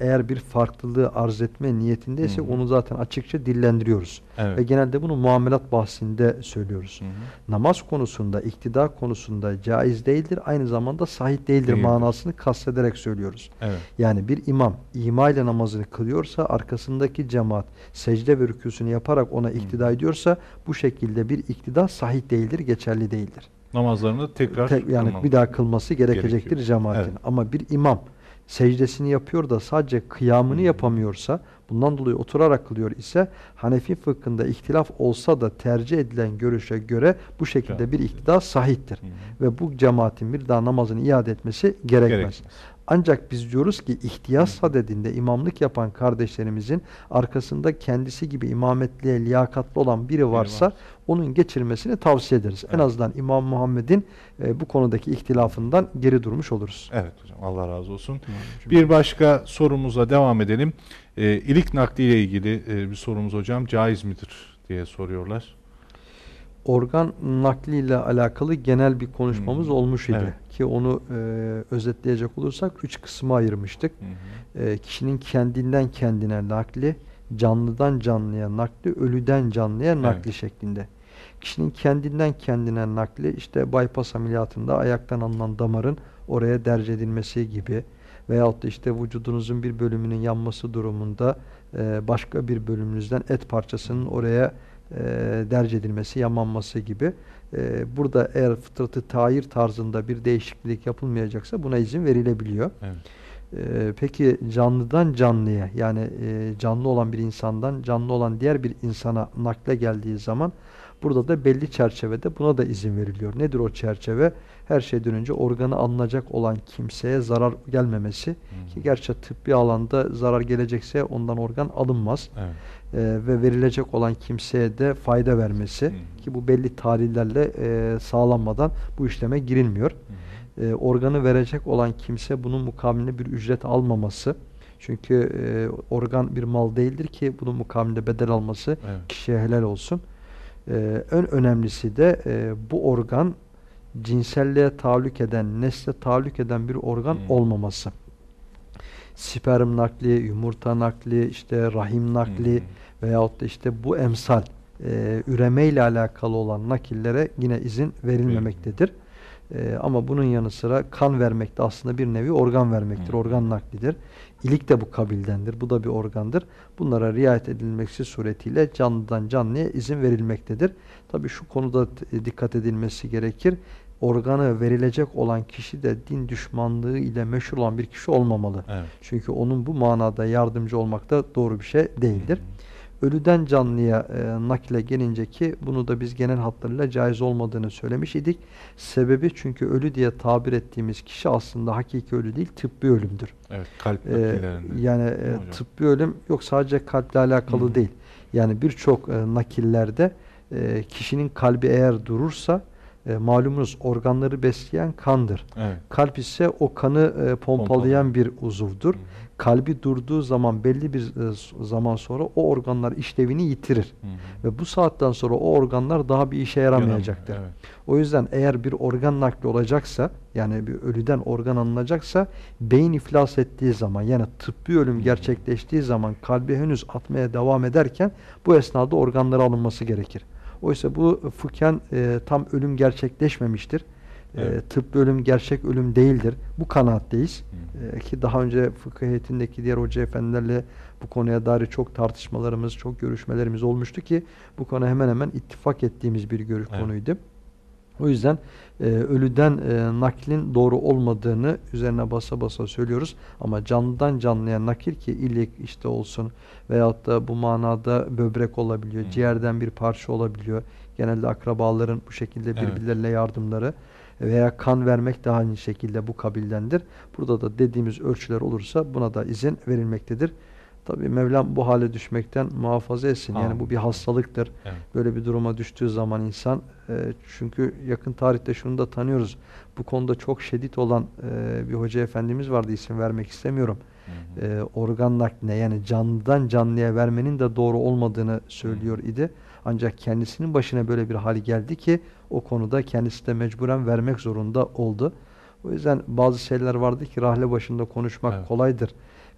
B: eğer bir farklılığı arz etme niyetindeyse
A: Hı hı.
B: onu zaten açıkça dillendiriyoruz.
A: Evet.
B: Ve genelde bunu muamelat bahsinde söylüyoruz.
A: Hı hı.
B: Namaz konusunda, iktida konusunda caiz değildir, aynı zamanda sahih değildir,
A: Değildir.
B: manasını kastederek söylüyoruz.
A: Evet.
B: Yani bir imam ima ile namazını kılıyorsa arkasındaki cemaat secde ve rükûsünü yaparak ona iktida ediyorsa bu şekilde bir iktida sahih değildir, geçerli değildir.
A: Namazlarını tekrar
B: Tek- yani bir daha kılması gerekecektir
A: Gerekiyor.
B: cemaatin.
A: Evet.
B: Ama bir imam secdesini yapıyor da sadece kıyamını
A: Hmm.
B: yapamıyorsa, bundan dolayı oturarak kılıyor ise Hanefi fıkhında ihtilaf olsa da tercih edilen görüşe göre bu şekilde bir iktidar sahihtir.
A: Hı hı.
B: Ve bu cemaatin bir daha namazını iade etmesi gerekmez.
A: Gerekmez.
B: Ancak biz diyoruz ki ihtiyas sadedinde imamlık yapan kardeşlerimizin arkasında kendisi gibi imametliğe liyakatlı olan biri varsa onun geçirmesini tavsiye ederiz. En
A: Evet.
B: azından İmam Muhammed'in e, bu konudaki ihtilafından geri durmuş oluruz.
A: Evet hocam Allah razı olsun. Bir başka sorumuza devam edelim. Ee, ilik nakli ile ilgili e, bir sorumuz hocam. Caiz midir diye soruyorlar.
B: Organ nakliyle alakalı genel bir konuşmamız
A: Hmm,
B: olmuş idi.
A: evet.
B: Ki onu e, özetleyecek olursak üç kısma ayırmıştık.
A: Hı hı.
B: E, kişinin kendinden kendine nakli, canlıdan canlıya nakli, ölüden canlıya nakli
A: Evet.
B: şeklinde. Kişinin kendinden kendine nakli işte bypass ameliyatında ayaktan alınan damarın oraya derc edilmesi gibi veyahut da işte vücudunuzun bir bölümünün yanması durumunda e, başka bir bölümünüzden et parçasının oraya e, derc edilmesi, yanmanması gibi. E, burada eğer fıtratı tayir tarzında bir değişiklik yapılmayacaksa buna izin verilebiliyor.
A: Evet.
B: Ee, peki canlıdan canlıya yani e, canlı olan bir insandan canlı olan diğer bir insana nakle geldiği zaman burada da belli çerçevede buna da izin veriliyor. Nedir o çerçeve? Her şeyden önce organı alınacak olan kimseye zarar gelmemesi
A: Hı
B: ki
A: hı.
B: gerçi tıbbi alanda zarar gelecekse ondan organ alınmaz
A: Evet.
B: Ee, ve verilecek olan kimseye de fayda vermesi
A: Hı
B: ki bu belli tarihlerle e, sağlanmadan bu işleme girilmiyor
A: Hı
B: e, organı verecek olan kimse bunun mukabilinde bir ücret almaması. Çünkü e, organ bir mal değildir ki bunun mukabilinde bedel alması
A: Evet.
B: kişiye helal olsun. E, en önemlisi de e, bu organ cinselliğe tahallük eden, nesle tahallük eden bir organ
A: Hmm.
B: olmaması. Sperm nakli, yumurta nakli, işte rahim nakli
A: Hı hı.
B: veyahut da işte bu emsal e, üreme ile alakalı olan nakillere yine izin verilmemektedir. E, ama bunun yanı sıra kan vermek de aslında bir nevi organ vermektir.
A: Hı.
B: Organ naklidir. İlik de bu kabildendir. Bu da bir organdır. Bunlara riayet edilmeksi suretiyle canlıdan canlıya izin verilmektedir. Tabi şu konuda t- dikkat edilmesi gerekir. Organı verilecek olan kişi de din düşmanlığı ile meşhur olan bir kişi olmamalı.
A: Evet.
B: Çünkü onun bu manada yardımcı olmak da doğru bir şey değildir.
A: Hı hı.
B: Ölüden canlıya e, nakile gelince ki bunu da biz genel hatlarıyla caiz olmadığını söylemiş idik. Sebebi çünkü ölü diye tabir ettiğimiz kişi aslında hakiki ölü değil, tıbbi ölümdür.
A: Evet. Kalp
B: E,
A: nakillerinde.
B: yani e, tıbbi ölüm yok sadece kalple alakalı
A: Hı.
B: değil. Yani birçok e, nakillerde e, kişinin kalbi eğer durursa e, malumunuz organları besleyen kandır.
A: Evet.
B: Kalp ise o kanı e, pompalayan bir uzuvdur.
A: Hı.
B: Kalbi durduğu zaman belli bir e, zaman sonra o organlar işlevini yitirir.
A: Hı.
B: Ve bu saatten sonra o organlar daha bir işe yaramayacaktır.
A: Evet.
B: O yüzden eğer bir organ nakli olacaksa yani bir ölüden organ alınacaksa beyin iflas ettiği zaman yani tıbbi ölüm gerçekleştiği zaman kalbi henüz atmaya devam ederken bu esnada organları alınması gerekir. Oysa bu fıkhen e, tam ölüm gerçekleşmemiştir. E,
A: Evet.
B: tıbbi ölüm gerçek ölüm değildir. Bu kanaatteyiz. E, ki daha önce fıkıh heyetindeki diğer hoca efendilerle bu konuya dair çok tartışmalarımız, çok görüşmelerimiz olmuştu ki bu konu hemen hemen ittifak ettiğimiz bir görüş
A: Evet.
B: konuydu. O yüzden e, ölüden e, naklin doğru olmadığını üzerine basa basa söylüyoruz. Ama canlıdan canlıya nakil ki ilik işte olsun veyahut da bu manada böbrek olabiliyor,
A: Hı.
B: ciğerden bir parça olabiliyor. Genelde akrabaların bu şekilde
A: Evet.
B: birbirleriyle yardımları veya kan vermek de aynı şekilde bu kabildendir. Burada da dediğimiz ölçüler olursa buna da izin verilmektedir. Tabii Mevlam bu hale düşmekten muhafaza etsin. Yani bu bir hastalıktır.
A: Evet.
B: Böyle bir duruma düştüğü zaman insan e, çünkü yakın tarihte şunu da tanıyoruz. Bu konuda çok şiddet olan e, bir hoca efendimiz vardı isim vermek istemiyorum.
A: Hı hı.
B: E, organ nakline yani canlıdan canlıya vermenin de doğru olmadığını söylüyor idi. Ancak kendisinin başına böyle bir hal geldi ki o konuda kendisi de mecburen vermek zorunda oldu. O yüzden bazı şeyler vardı ki rahle başında konuşmak
A: Evet.
B: kolaydır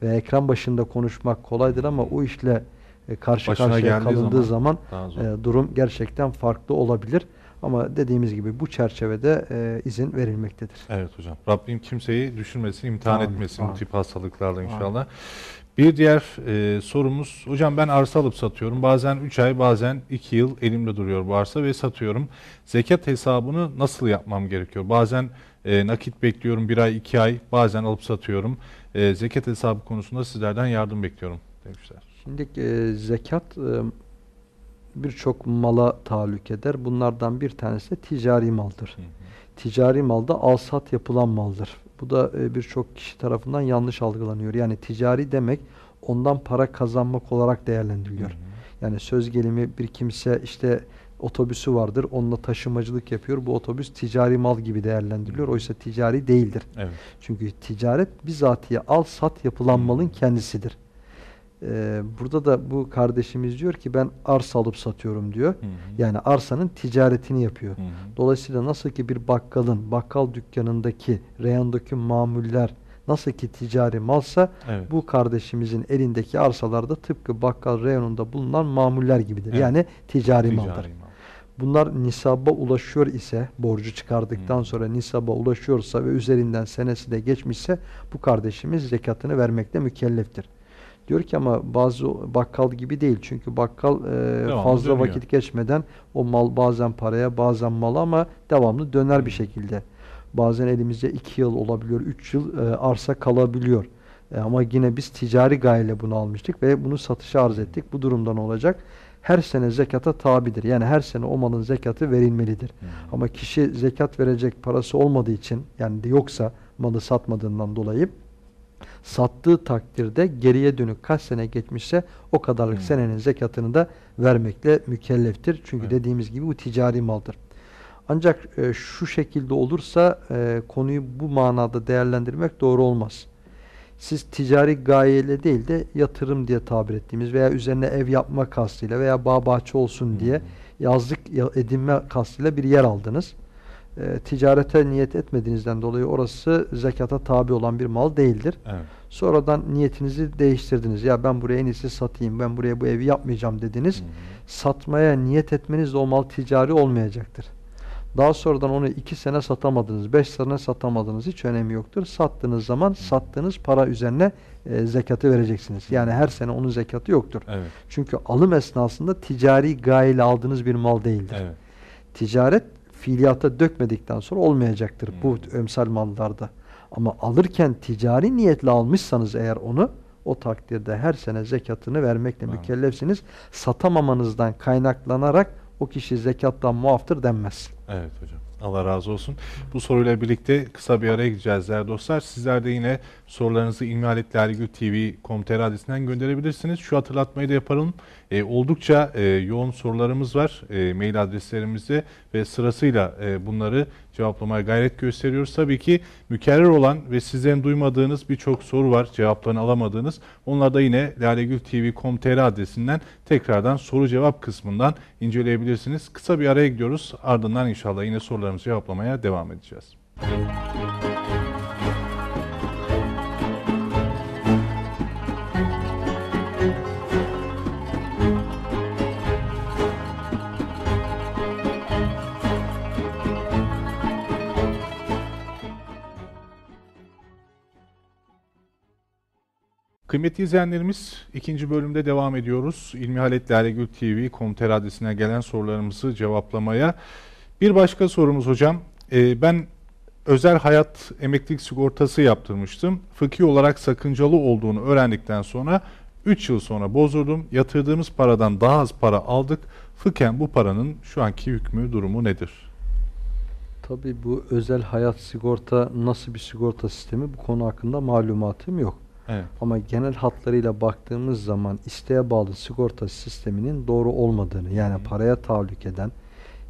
B: ve ekran başında konuşmak kolaydır ama o işle e, karşı
A: Başına
B: karşıya kalındığı zaman,
A: zor.
B: e, durum gerçekten farklı olabilir. Ama dediğimiz gibi bu çerçevede e, izin verilmektedir.
A: Evet hocam. Rabbim kimseyi düşürmesin, imtihan
B: Amin,
A: etmesin bu
B: amin.
A: tip hastalıklarla
B: Amin.
A: inşallah. Bir diğer e, sorumuz, hocam ben arsa alıp satıyorum. Bazen 3 ay, bazen 2 yıl elimde duruyor bu arsa ve satıyorum. Zekat hesabını nasıl yapmam gerekiyor? Bazen e, nakit bekliyorum 1 ay, 2 ay, bazen alıp satıyorum. E, zekat hesabı konusunda sizlerden yardım bekliyorum demişler.
B: Şimdi e, zekat e, birçok mala tahallük eder. Bunlardan bir tanesi de ticari maldır.
A: Hı hı.
B: Ticari malda al-sat yapılan maldır. Bu da e, birçok kişi tarafından yanlış algılanıyor. Yani ticari demek ondan para kazanmak olarak değerlendiriliyor.
A: Hı hı.
B: Yani söz gelimi bir kimse işte otobüsü vardır. Onunla taşımacılık yapıyor. Bu otobüs ticari mal gibi değerlendiriliyor. Oysa ticari değildir.
A: Evet.
B: Çünkü ticaret bizatihi al sat yapılan malın kendisidir. Ee, burada da bu kardeşimiz diyor ki ben arsa alıp satıyorum diyor.
A: Hı hı.
B: Yani arsanın ticaretini yapıyor.
A: Hı hı.
B: Dolayısıyla nasıl ki bir bakkalın bakkal dükkanındaki reyondaki mamuller nasıl ki ticari malsa
A: Evet.
B: bu kardeşimizin elindeki arsalarda tıpkı bakkal reyonunda bulunan mamuller gibidir.
A: Evet.
B: Yani ticari,
A: Ticari
B: maldır.
A: mal.
B: Bunlar nisaba ulaşıyor ise, borcu çıkardıktan
A: Hmm.
B: sonra nisaba ulaşıyorsa ve üzerinden senesi de geçmişse bu kardeşimiz zekatını vermekle mükelleftir. Diyor ki ama bazı bakkal gibi değil. Çünkü bakkal e, fazla
A: dönüyor.
B: vakit geçmeden o mal bazen paraya bazen mala ama devamlı döner bir şekilde. Bazen elimizde iki yıl olabiliyor, üç yıl e, arsa kalabiliyor. E, ama yine biz ticari gayeyle bunu almıştık ve bunu satışa arz ettik. Bu durumda ne olacak? Her sene zekata tabidir. Yani her sene o malın zekatı verilmelidir.
A: Hı.
B: Ama kişi zekat verecek parası olmadığı için yani yoksa malı satmadığından dolayı sattığı takdirde geriye dönük kaç sene geçmişse o kadarlık
A: Hmm.
B: senenin zekatını da vermekle mükelleftir. Çünkü
A: Evet.
B: dediğimiz gibi bu ticari maldır. Ancak e, şu şekilde olursa e, konuyu bu manada değerlendirmek doğru olmaz. Siz ticari gayeyle değil de yatırım diye tabir ettiğimiz veya üzerine ev yapma kastıyla veya bağ bahçe olsun diye
A: Hı hı.
B: yazlık ya- edinme kastıyla bir yer aldınız. E, ticarete niyet etmediğinizden dolayı orası zekata tabi olan bir mal değildir.
A: Evet.
B: Sonradan niyetinizi değiştirdiniz. Ya ben buraya en iyisi satayım, ben buraya bu evi yapmayacağım dediniz.
A: Hı hı.
B: Satmaya niyet etmeniz de o mal ticari olmayacaktır. Daha sonradan onu iki sene satamadınız, beş sene satamadınız hiç önemi yoktur. Sattığınız zaman sattığınız para üzerine e, zekatı vereceksiniz. Yani her sene onun zekatı yoktur.
A: Evet.
B: Çünkü alım esnasında ticari gayeyle aldığınız bir mal değildir.
A: Evet.
B: Ticaret fiiliyata dökmedikten sonra olmayacaktır bu
A: Hmm.
B: emsal mallarda. Ama alırken ticari niyetle almışsanız eğer onu o takdirde her sene zekatını vermekle
A: Anladım.
B: mükellefsiniz. Satamamanızdan kaynaklanarak o kişi zekattan muaftır denmez.
A: Evet hocam. Allah razı olsun. Bu soruyla birlikte kısa bir araya gideceğiz değerli dostlar. Sizler de yine sorularınızı ilmihaletlergültv.com.tr adresinden gönderebilirsiniz. Şu hatırlatmayı da yapalım. Ee, oldukça e, yoğun sorularımız var e, mail adreslerimizde ve sırasıyla e, bunları cevaplamaya gayret gösteriyoruz. Tabii ki mükerrer olan ve sizlerin duymadığınız birçok soru var, cevaplarını alamadığınız. Onlar da yine lalegültv.com.tr adresinden tekrardan soru cevap kısmından inceleyebilirsiniz. Kısa bir araya gidiyoruz. Ardından inşallah yine sorularımızı cevaplamaya devam edeceğiz. Kıymetli izleyenlerimiz ikinci bölümde devam ediyoruz. İlmihalet Lalegül TV Komter adresine gelen sorularımızı cevaplamaya. Bir başka sorumuz hocam. Ee, ben özel hayat emeklilik sigortası yaptırmıştım. Fıkhi olarak sakıncalı olduğunu öğrendikten sonra 3 yıl sonra bozdurdum. Yatırdığımız paradan daha az para aldık. Fıkhen bu paranın şu anki hükmü durumu nedir?
B: Tabii bu özel hayat sigorta nasıl bir sigorta sistemi bu konu hakkında malumatım yok.
A: Evet.
B: Ama genel hatlarıyla baktığımız zaman isteğe bağlı sigorta sisteminin doğru olmadığını yani
A: Hı.
B: paraya tahallük eden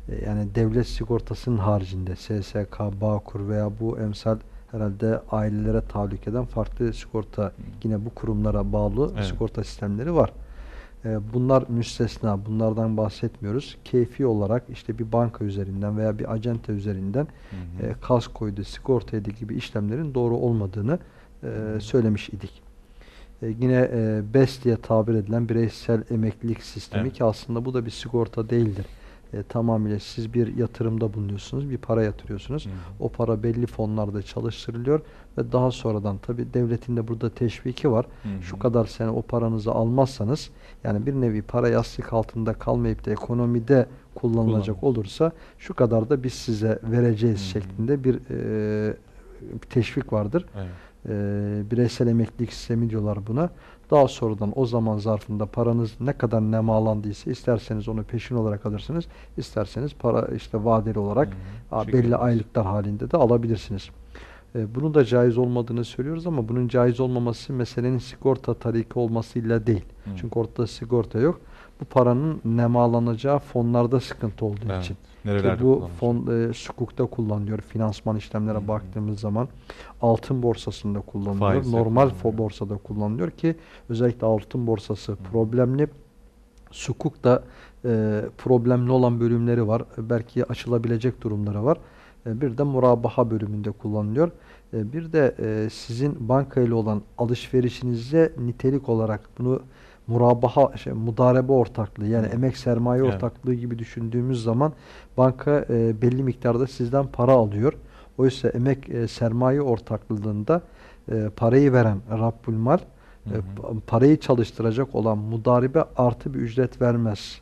B: e, yani devlet sigortasının haricinde SSK, Bağkur veya bu emsal herhalde ailelere tahallük eden farklı sigorta yine bu kurumlara bağlı
A: Evet.
B: sigorta sistemleri var. E, Bunlar müstesna, bunlardan bahsetmiyoruz. Keyfi olarak işte bir banka üzerinden veya bir acente üzerinden
A: Hı hı.
B: e, kaskoydu, sigortaydı gibi işlemlerin doğru olmadığını e, söylemiş idik. E, yine e, BES diye tabir edilen bireysel emeklilik sistemi
A: Evet.
B: ki aslında bu da bir sigorta değildir. E, tamamıyla siz bir yatırımda bulunuyorsunuz, bir para yatırıyorsunuz.
A: Hı.
B: O para belli fonlarda çalıştırılıyor ve daha sonradan tabi devletin de burada teşviki var.
A: Hı hı.
B: Şu kadar sene o paranızı almazsanız yani bir nevi para yastık altında kalmayıp da ekonomide kullanılacak
A: Kullan.
B: olursa şu kadar da biz size vereceğiz
A: Hı hı.
B: şeklinde bir e, teşvik vardır.
A: Evet.
B: E, bireysel emeklilik sistemi diyorlar buna. Daha sonradan o zaman zarfında paranız ne kadar nemalandıysa isterseniz onu peşin olarak alırsınız. isterseniz para işte vadeli olarak
A: Şekilde.
B: belli aylıklar halinde de alabilirsiniz. E, bunun da caiz olmadığını söylüyoruz ama bunun caiz olmaması meselenin sigorta tariki olmasıyla değil.
A: Hı.
B: Çünkü ortada sigorta yok. Bu paranın nemalanacağı fonlarda sıkıntı olduğu
A: Evet.
B: için.
A: Nerelerde
B: Ki bu fon e, sukukta kullanılıyor. Finansman işlemlere
A: Hı hı.
B: baktığımız zaman altın borsasında kullanılıyor.
A: Faizle
B: Normal fo borsada kullanılıyor ki özellikle altın borsası problemli. Sukuk da e, problemli olan bölümleri var. Belki açılabilecek durumları var. E, bir de murabaha bölümünde kullanılıyor. E, bir de e, sizin banka ile olan alışverişinize nitelik olarak bunu murabaha, şey, mudarebe ortaklığı yani
A: Hı.
B: emek sermaye
A: Evet.
B: ortaklığı gibi düşündüğümüz zaman banka e, belli miktarda sizden para alıyor. Oysa emek e, sermaye ortaklığında e, parayı veren Rabbul Mal
A: Hı
B: e,
A: hı.
B: parayı çalıştıracak olan mudaribe artı bir ücret vermez.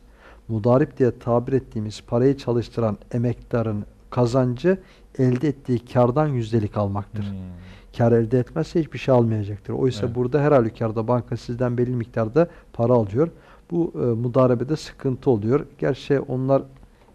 B: Mudarip diye tabir ettiğimiz parayı çalıştıran emektarın kazancı elde ettiği kardan yüzdelik almaktır.
A: Hmm.
B: Kar elde etmezse hiçbir şey almayacaktır. Oysa
A: Evet.
B: burada her halükarda banka sizden belli miktarda para alıyor. Bu e, mudarebede sıkıntı oluyor. Gerçi onlar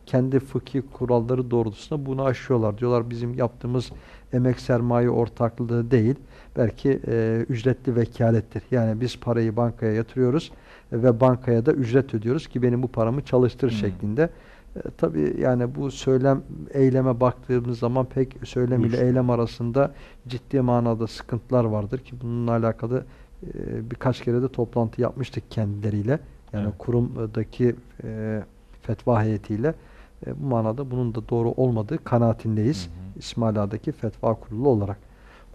B: kendi fıkhi kuralları doğrultusunda bunu aşıyorlar. Diyorlar bizim yaptığımız emek sermaye ortaklığı değil. Belki e, ücretli vekalettir. Yani biz parayı bankaya yatırıyoruz ve bankaya da ücret ödüyoruz ki benim bu paramı çalıştır
A: Hmm.
B: şeklinde. E, tabii yani bu söylem eyleme baktığımız zaman pek söylem ile eylem arasında ciddi manada sıkıntılar vardır ki bununla alakalı e, birkaç kere de toplantı yapmıştık kendileriyle. Yani
A: Evet.
B: kurumdaki e, fetva heyetiyle e, bu manada bunun da doğru olmadığı kanaatindeyiz.
A: Hı hı.
B: İsmaila'daki fetva kurulu olarak.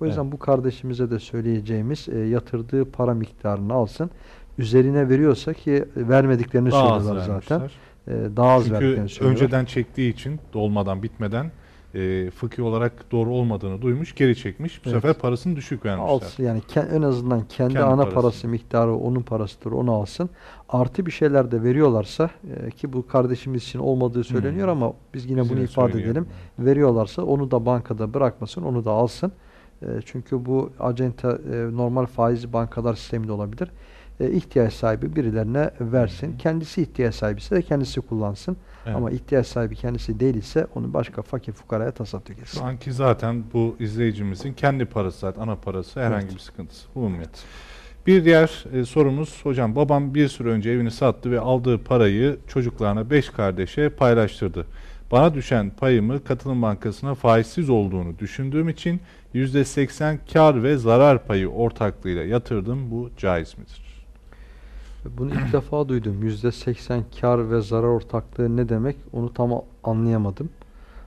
B: O yüzden bu kardeşimize de söyleyeceğimiz e, yatırdığı para miktarını alsın. Üzerine veriyorsa ki vermediklerini
A: Daha
B: söylüyorlar zaten.
A: vermişler.
B: E, daha az
A: Çünkü
B: verdiklerini söylüyorlar.
A: önceden çektiği için dolmadan bitmeden e, fıkhi olarak doğru olmadığını duymuş, geri çekmiş. Bu
B: Evet.
A: sefer parasını düşük vermişler.
B: Alsın yani en azından kendi,
A: Kendi
B: ana
A: parası.
B: parası. miktarı onun parasıdır onu alsın. Artı bir şeyler de veriyorlarsa e, ki bu kardeşimiz için olmadığı söyleniyor
A: Hı.
B: ama biz yine
A: Biz
B: bunu
A: yine
B: ifade
A: söyleyelim.
B: edelim. Veriyorlarsa onu da bankada bırakmasın onu da alsın. E, çünkü bu acente e, normal faizli bankalar sistemi de olabilir. E, ihtiyaç sahibi birilerine versin.
A: Hı.
B: Kendisi ihtiyaç sahibi ise de kendisi kullansın.
A: Evet.
B: Ama ihtiyaç sahibi kendisi değil ise onu başka fakir fukaraya tasadduk etsin.
A: Şu anki zaten bu izleyicimizin kendi parası zaten ana parası herhangi
B: Evet.
A: bir sıkıntısı bulunmuyor. Bir diğer e, sorumuz hocam babam bir süre önce evini sattı ve aldığı parayı çocuklarına beş kardeşe paylaştırdı. Bana düşen payımı katılım bankasına faizsiz olduğunu düşündüğüm için %80 kar ve zarar payı ortaklığıyla yatırdım. Bu caiz midir?
B: Bunu ilk defa duydum. %80 kar ve zarar ortaklığı ne demek onu tam anlayamadım.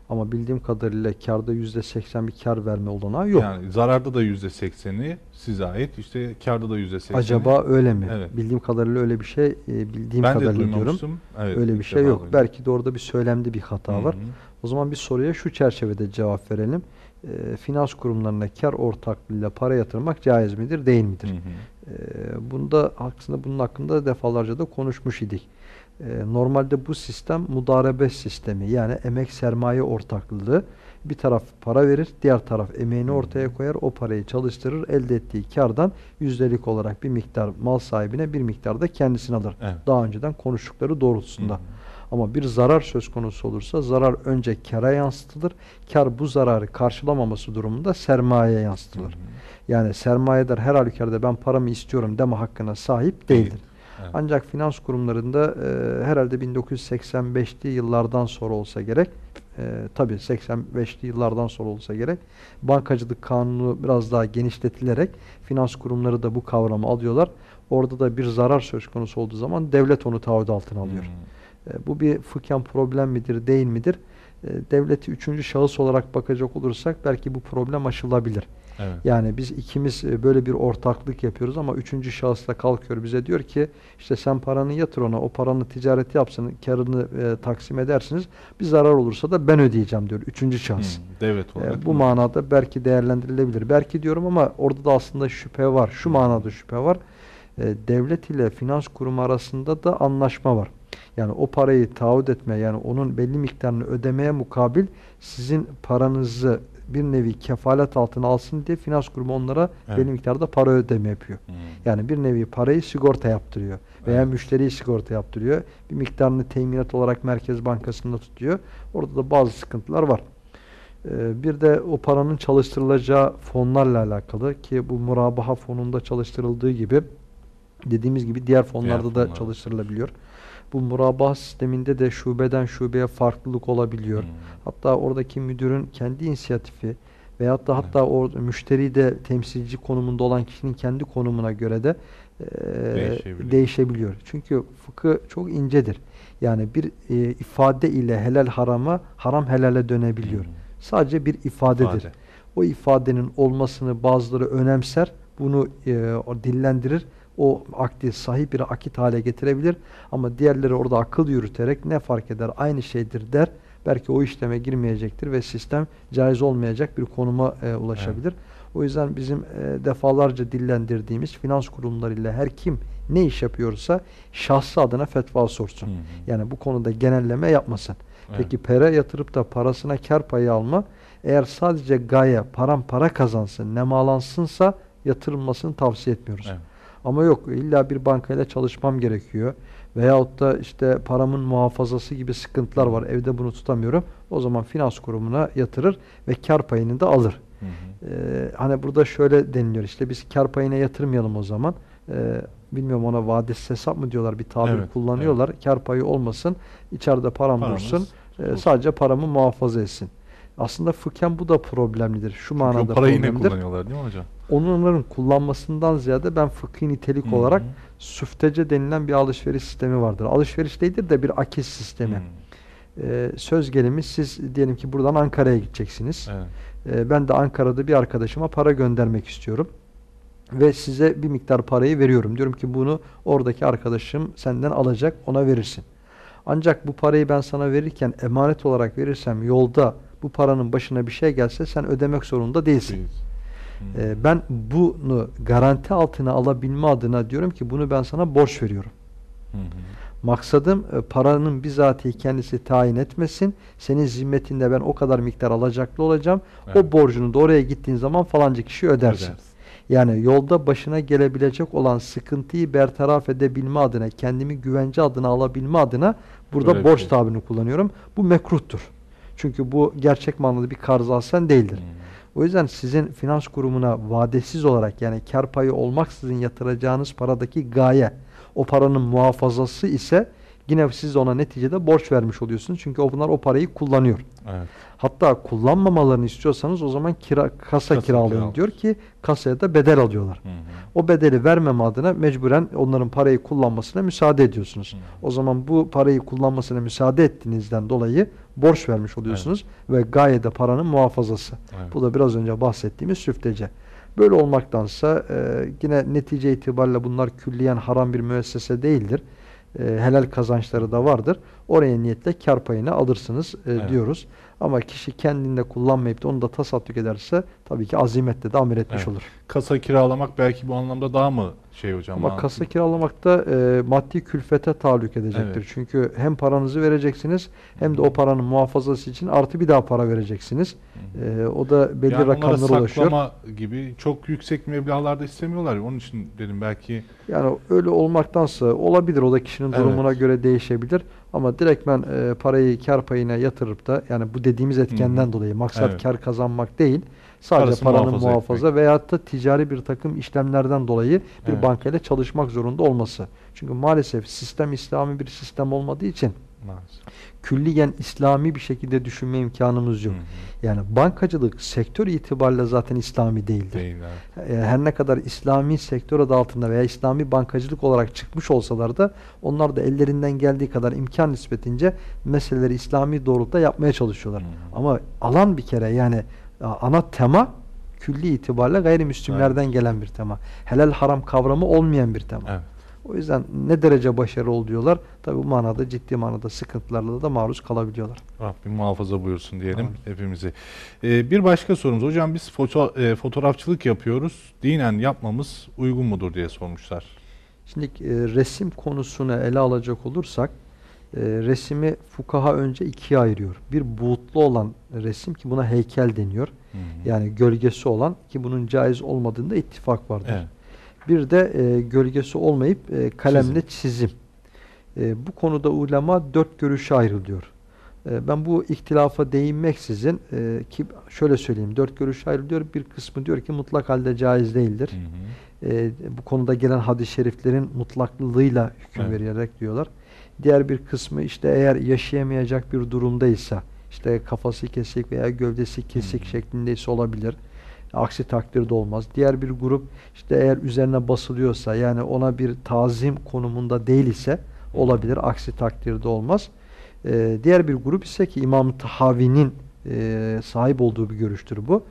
B: Ama bildiğim kadarıyla karda %80 bir kar verme olanağı yok.
A: Yani zararda da %80'i size ait, işte karda da %80'i.
B: Acaba öyle mi?
A: Evet.
B: Bildiğim kadarıyla öyle bir şey, e, bildiğim
A: ben de
B: kadarıyla diyorum.
A: duymamıştım. Evet,
B: öyle bir şey yok.
A: duydum.
B: Belki de orada bir söylemde bir hata
A: Hı
B: var. O zaman bir soruya şu çerçevede cevap verelim. E, finans kurumlarına kar ortaklığıyla para yatırmak caiz midir, değil midir?
A: Hı hı.
B: Ee, Bunda aslında bunun hakkında defalarca da konuşmuş idik. Ee, Normalde bu sistem mudarebe sistemi yani emek sermaye ortaklığı. Bir taraf para verir, diğer taraf emeğini ortaya koyar, o parayı çalıştırır, elde ettiği kardan yüzdelik olarak bir miktar mal sahibine bir miktar da kendisine alır.
A: Evet.
B: Daha önceden konuştukları doğrultusunda.
A: Hı hı.
B: Ama bir zarar söz konusu olursa zarar önce kara yansıtılır. Kar bu zararı karşılamaması durumunda sermayeye yansıtılır.
A: Hı hı.
B: Yani sermayedar her halükarda ben paramı istiyorum deme hakkına sahip değildir.
A: Evet.
B: Ancak finans kurumlarında e, herhalde 1985'li yıllardan sonra olsa gerek, e, tabii 85'li yıllardan sonra olsa gerek, bankacılık kanunu biraz daha genişletilerek finans kurumları da bu kavramı alıyorlar. Orada da bir zarar söz konusu olduğu zaman devlet onu taahhüt altına alıyor.
A: Hmm.
B: E, bu bir fıkhen problem midir, değil midir? E, devleti üçüncü şahıs olarak bakacak olursak belki bu problem aşılabilir.
A: Evet.
B: Yani biz ikimiz e, böyle bir ortaklık yapıyoruz ama üçüncü şahıs da kalkıyor bize diyor ki işte sen paranı yatır ona o paranı ticareti yapsın karını e, taksim edersiniz bir zarar olursa da ben ödeyeceğim diyor üçüncü şahıs.
A: Hmm. Devlet
B: E,
A: olarak.
B: bu
A: bunu-
B: manada belki değerlendirilebilir. Belki diyorum ama orada da aslında şüphe var. Şu manada şüphe var. E, devlet ile finans kurumu arasında da anlaşma var. Yani o parayı taahhüt etme yani onun belli miktarını ödemeye mukabil sizin paranızı bir nevi kefalet altına alsın diye finans kurumu onlara
A: Evet.
B: belli miktarda para ödeme yapıyor.
A: Hmm.
B: Yani bir nevi parayı sigorta yaptırıyor veya
A: Evet.
B: müşteriyi sigorta yaptırıyor. Bir miktarını teminat olarak Merkez Bankası'nda tutuyor. Orada da bazı sıkıntılar var. Ee, Bir de o paranın çalıştırılacağı fonlarla alakalı ki bu murabaha fonunda çalıştırıldığı gibi dediğimiz gibi diğer fonlarda da
A: fonlar.
B: çalıştırılabiliyor. Bu murabaha sisteminde de şubeden şubeye farklılık olabiliyor.
A: Hmm.
B: Hatta oradaki müdürün kendi inisiyatifi veyahut da hatta o müşteri de temsilci konumunda olan kişinin kendi konumuna göre de e,
A: Değişebiliyor.
B: değişebiliyor. Çünkü fıkıh çok incedir. Yani bir e, ifade ile helal harama, haram helale dönebiliyor.
A: Hmm.
B: Sadece bir ifadedir.
A: İfade.
B: O ifadenin olmasını bazıları önemser, bunu e, dillendirir, o akdi sahih bir akit hale getirebilir. Ama diğerleri orada akıl yürüterek ne fark eder, aynı şeydir der. Belki o işleme girmeyecektir ve sistem caiz olmayacak bir konuma e, ulaşabilir. O yüzden bizim e, defalarca dillendirdiğimiz finans kurumlarıyla her kim ne iş yapıyorsa şahsı adına fetva sorsun.
A: Hı hı.
B: Yani bu konuda genelleme yapmasın.
A: Evet.
B: Peki para yatırıp da parasına kar payı alma eğer sadece gaye param para kazansın, nemalansınsa yatırılmasını tavsiye etmiyoruz.
A: Evet.
B: Ama yok illa bir bankayla çalışmam gerekiyor. Veyahut da işte paramın muhafazası gibi sıkıntılar var. Evde bunu tutamıyorum. O zaman finans kurumuna yatırır ve kar payını da alır.
A: Hı hı.
B: Ee, hani burada şöyle deniliyor işte biz kar payına yatırmayalım o zaman. Ee, bilmiyorum ona vadesiz hesap mı diyorlar bir tabir
A: Evet,
B: kullanıyorlar. Kar payı olmasın. içeride param
A: Paramız
B: dursun. Ee, sadece paramı muhafaza etsin. Aslında fıkhen bu da problemlidir. Şu
A: Çünkü
B: manada
A: o parayı ne
B: problemlidir.
A: kullanıyorlar değil mi hocam?
B: Onların kullanmasından ziyade ben fıkhi nitelik
A: Hı hı.
B: olarak süftece denilen bir alışveriş sistemi vardır. Alışveriş değildir de bir akis sistemi.
A: Hı.
B: Ee, söz gelimi siz diyelim ki buradan Ankara'ya gideceksiniz.
A: Evet.
B: Ee, ben de Ankara'da bir arkadaşıma para göndermek istiyorum. Ve size bir miktar parayı veriyorum. Diyorum ki bunu oradaki arkadaşım senden alacak, ona verirsin. Ancak bu parayı ben sana verirken emanet olarak verirsem yolda bu paranın başına bir şey gelse sen ödemek zorunda değilsin.
A: Biz- Hı.
B: Ee, ben bunu garanti altına alabilme adına diyorum ki bunu ben sana borç veriyorum.
A: Hı hı.
B: Maksadım e, paranın bizatihi kendisi tayin etmesin. Senin zimmetinde ben o kadar miktar alacaklı olacağım.
A: Evet.
B: O borcunu da oraya gittiğin zaman falanca kişi ödersin.
A: Ödersin.
B: Yani yolda başına gelebilecek olan sıkıntıyı bertaraf edebilme adına, kendimi güvence adına alabilme adına burada
A: Böyle
B: borç
A: şey.
B: tabirini kullanıyorum. Bu mekruhtur. Çünkü bu gerçek manada bir karz alsan değildir.
A: Hı.
B: O yüzden sizin finans kurumuna vadesiz olarak yani kar payı olmaksızın yatıracağınız paradaki gaye, o paranın muhafazası ise yine siz ona neticede borç vermiş oluyorsunuz. Çünkü onlar o parayı kullanıyor.
A: Evet.
B: Hatta kullanmamalarını istiyorsanız o zaman kira, kasa,
A: Kasa
B: kiralayın diyor ki kasaya da bedel alıyorlar.
A: Hı hı.
B: O bedeli vermeme adına mecburen onların parayı kullanmasına müsaade ediyorsunuz.
A: Hı.
B: O zaman bu parayı kullanmasına müsaade ettiğinizden dolayı borç vermiş oluyorsunuz ve gayede paranın muhafazası.
A: Evet.
B: Bu da biraz önce bahsettiğimiz süftece. Böyle olmaktansa e, yine netice itibariyle bunlar külliyen haram bir müessese değildir. E, helal kazançları da vardır. Oraya niyetle kar payını alırsınız e,
A: Evet.
B: diyoruz. Ama kişi kendinde kullanmayıp da onu da tasadduk ederse tabii ki azimetle de amir etmiş
A: Evet.
B: olur.
A: Kasa kiralamak belki bu anlamda daha mı şey hocam?
B: Ama kasa kiralamakta e, maddi külfete tahallük edecektir.
A: Evet.
B: Çünkü hem paranızı vereceksiniz hem de o paranın muhafazası için artı bir daha para vereceksiniz. E, o da belli
A: yani
B: rakamlara ulaşıyor.
A: saklama gibi çok yüksek meblağlarda istemiyorlar. Onun için dedim belki
B: Yani öyle olmaktansa olabilir. O da kişinin
A: Evet.
B: durumuna göre değişebilir. Ama direktmen e, parayı kar payına yatırıp da yani bu dediğimiz etkenden
A: hı.
B: dolayı maksat
A: Evet.
B: kar kazanmak değil. Sadece
A: Parasını
B: paranın
A: muhafaza
B: muhafaza, veyahut da ticari bir takım işlemlerden dolayı bir
A: Evet.
B: bankayla çalışmak zorunda olması. Çünkü maalesef sistem İslami bir sistem olmadığı için
A: Maalesef.
B: Külliyen İslami bir şekilde düşünme imkanımız yok.
A: Hı hı.
B: Yani bankacılık sektör itibariyle zaten İslami değildir.
A: Değil abi.
B: E, Her ne kadar İslami sektör adı altında veya İslami bankacılık olarak çıkmış olsalar da onlar da ellerinden geldiği kadar imkan nispetince meseleleri İslami doğrultuda yapmaya çalışıyorlar.
A: Hı hı.
B: Ama alan bir kere yani a, ana tema külli itibariyle gayrimüslimlerden gelen bir tema. Helal haram kavramı olmayan bir tema.
A: Evet.
B: O yüzden ne derece başarılı oluyorlar? Tabi bu manada ciddi manada sıkıntılarla da maruz kalabiliyorlar.
A: Rabbim muhafaza buyursun diyelim
B: Amin.
A: hepimizi. Ee, bir başka sorumuz. Hocam biz foto, e, fotoğrafçılık yapıyoruz. Dinen yapmamız uygun mudur diye sormuşlar.
B: Şimdi e, resim konusunu ele alacak olursak e, resimi fukaha önce ikiye ayırıyor. Bir buğutlu olan resim ki buna heykel deniyor.
A: Hı hı.
B: Yani gölgesi olan ki bunun caiz olmadığında ittifak vardır.
A: Evet.
B: Bir de e, gölgesi olmayıp e, kalemle çizim. E, bu konuda ulema dört görüşe ayrılıyor. E, ben bu ihtilafa değinmeksizin e, ki şöyle söyleyeyim dört görüşe ayrılıyor. Bir kısmı diyor ki mutlak halde caiz değildir.
A: Hı hı.
B: E, bu konuda gelen hadis-i şeriflerin mutlaklılığıyla hüküm
A: Evet.
B: vererek diyorlar. Diğer bir kısmı işte eğer yaşayamayacak bir durumdaysa işte kafası kesik veya gövdesi kesik
A: Hı hı.
B: şeklindeyse olabilir. Aksi takdirde olmaz. Diğer bir grup işte eğer üzerine basılıyorsa yani ona bir tazim konumunda değil ise olabilir. Aksi takdirde olmaz. E, diğer bir grup ise ki İmam Tahavi'nin e, sahip olduğu bir görüştür bu.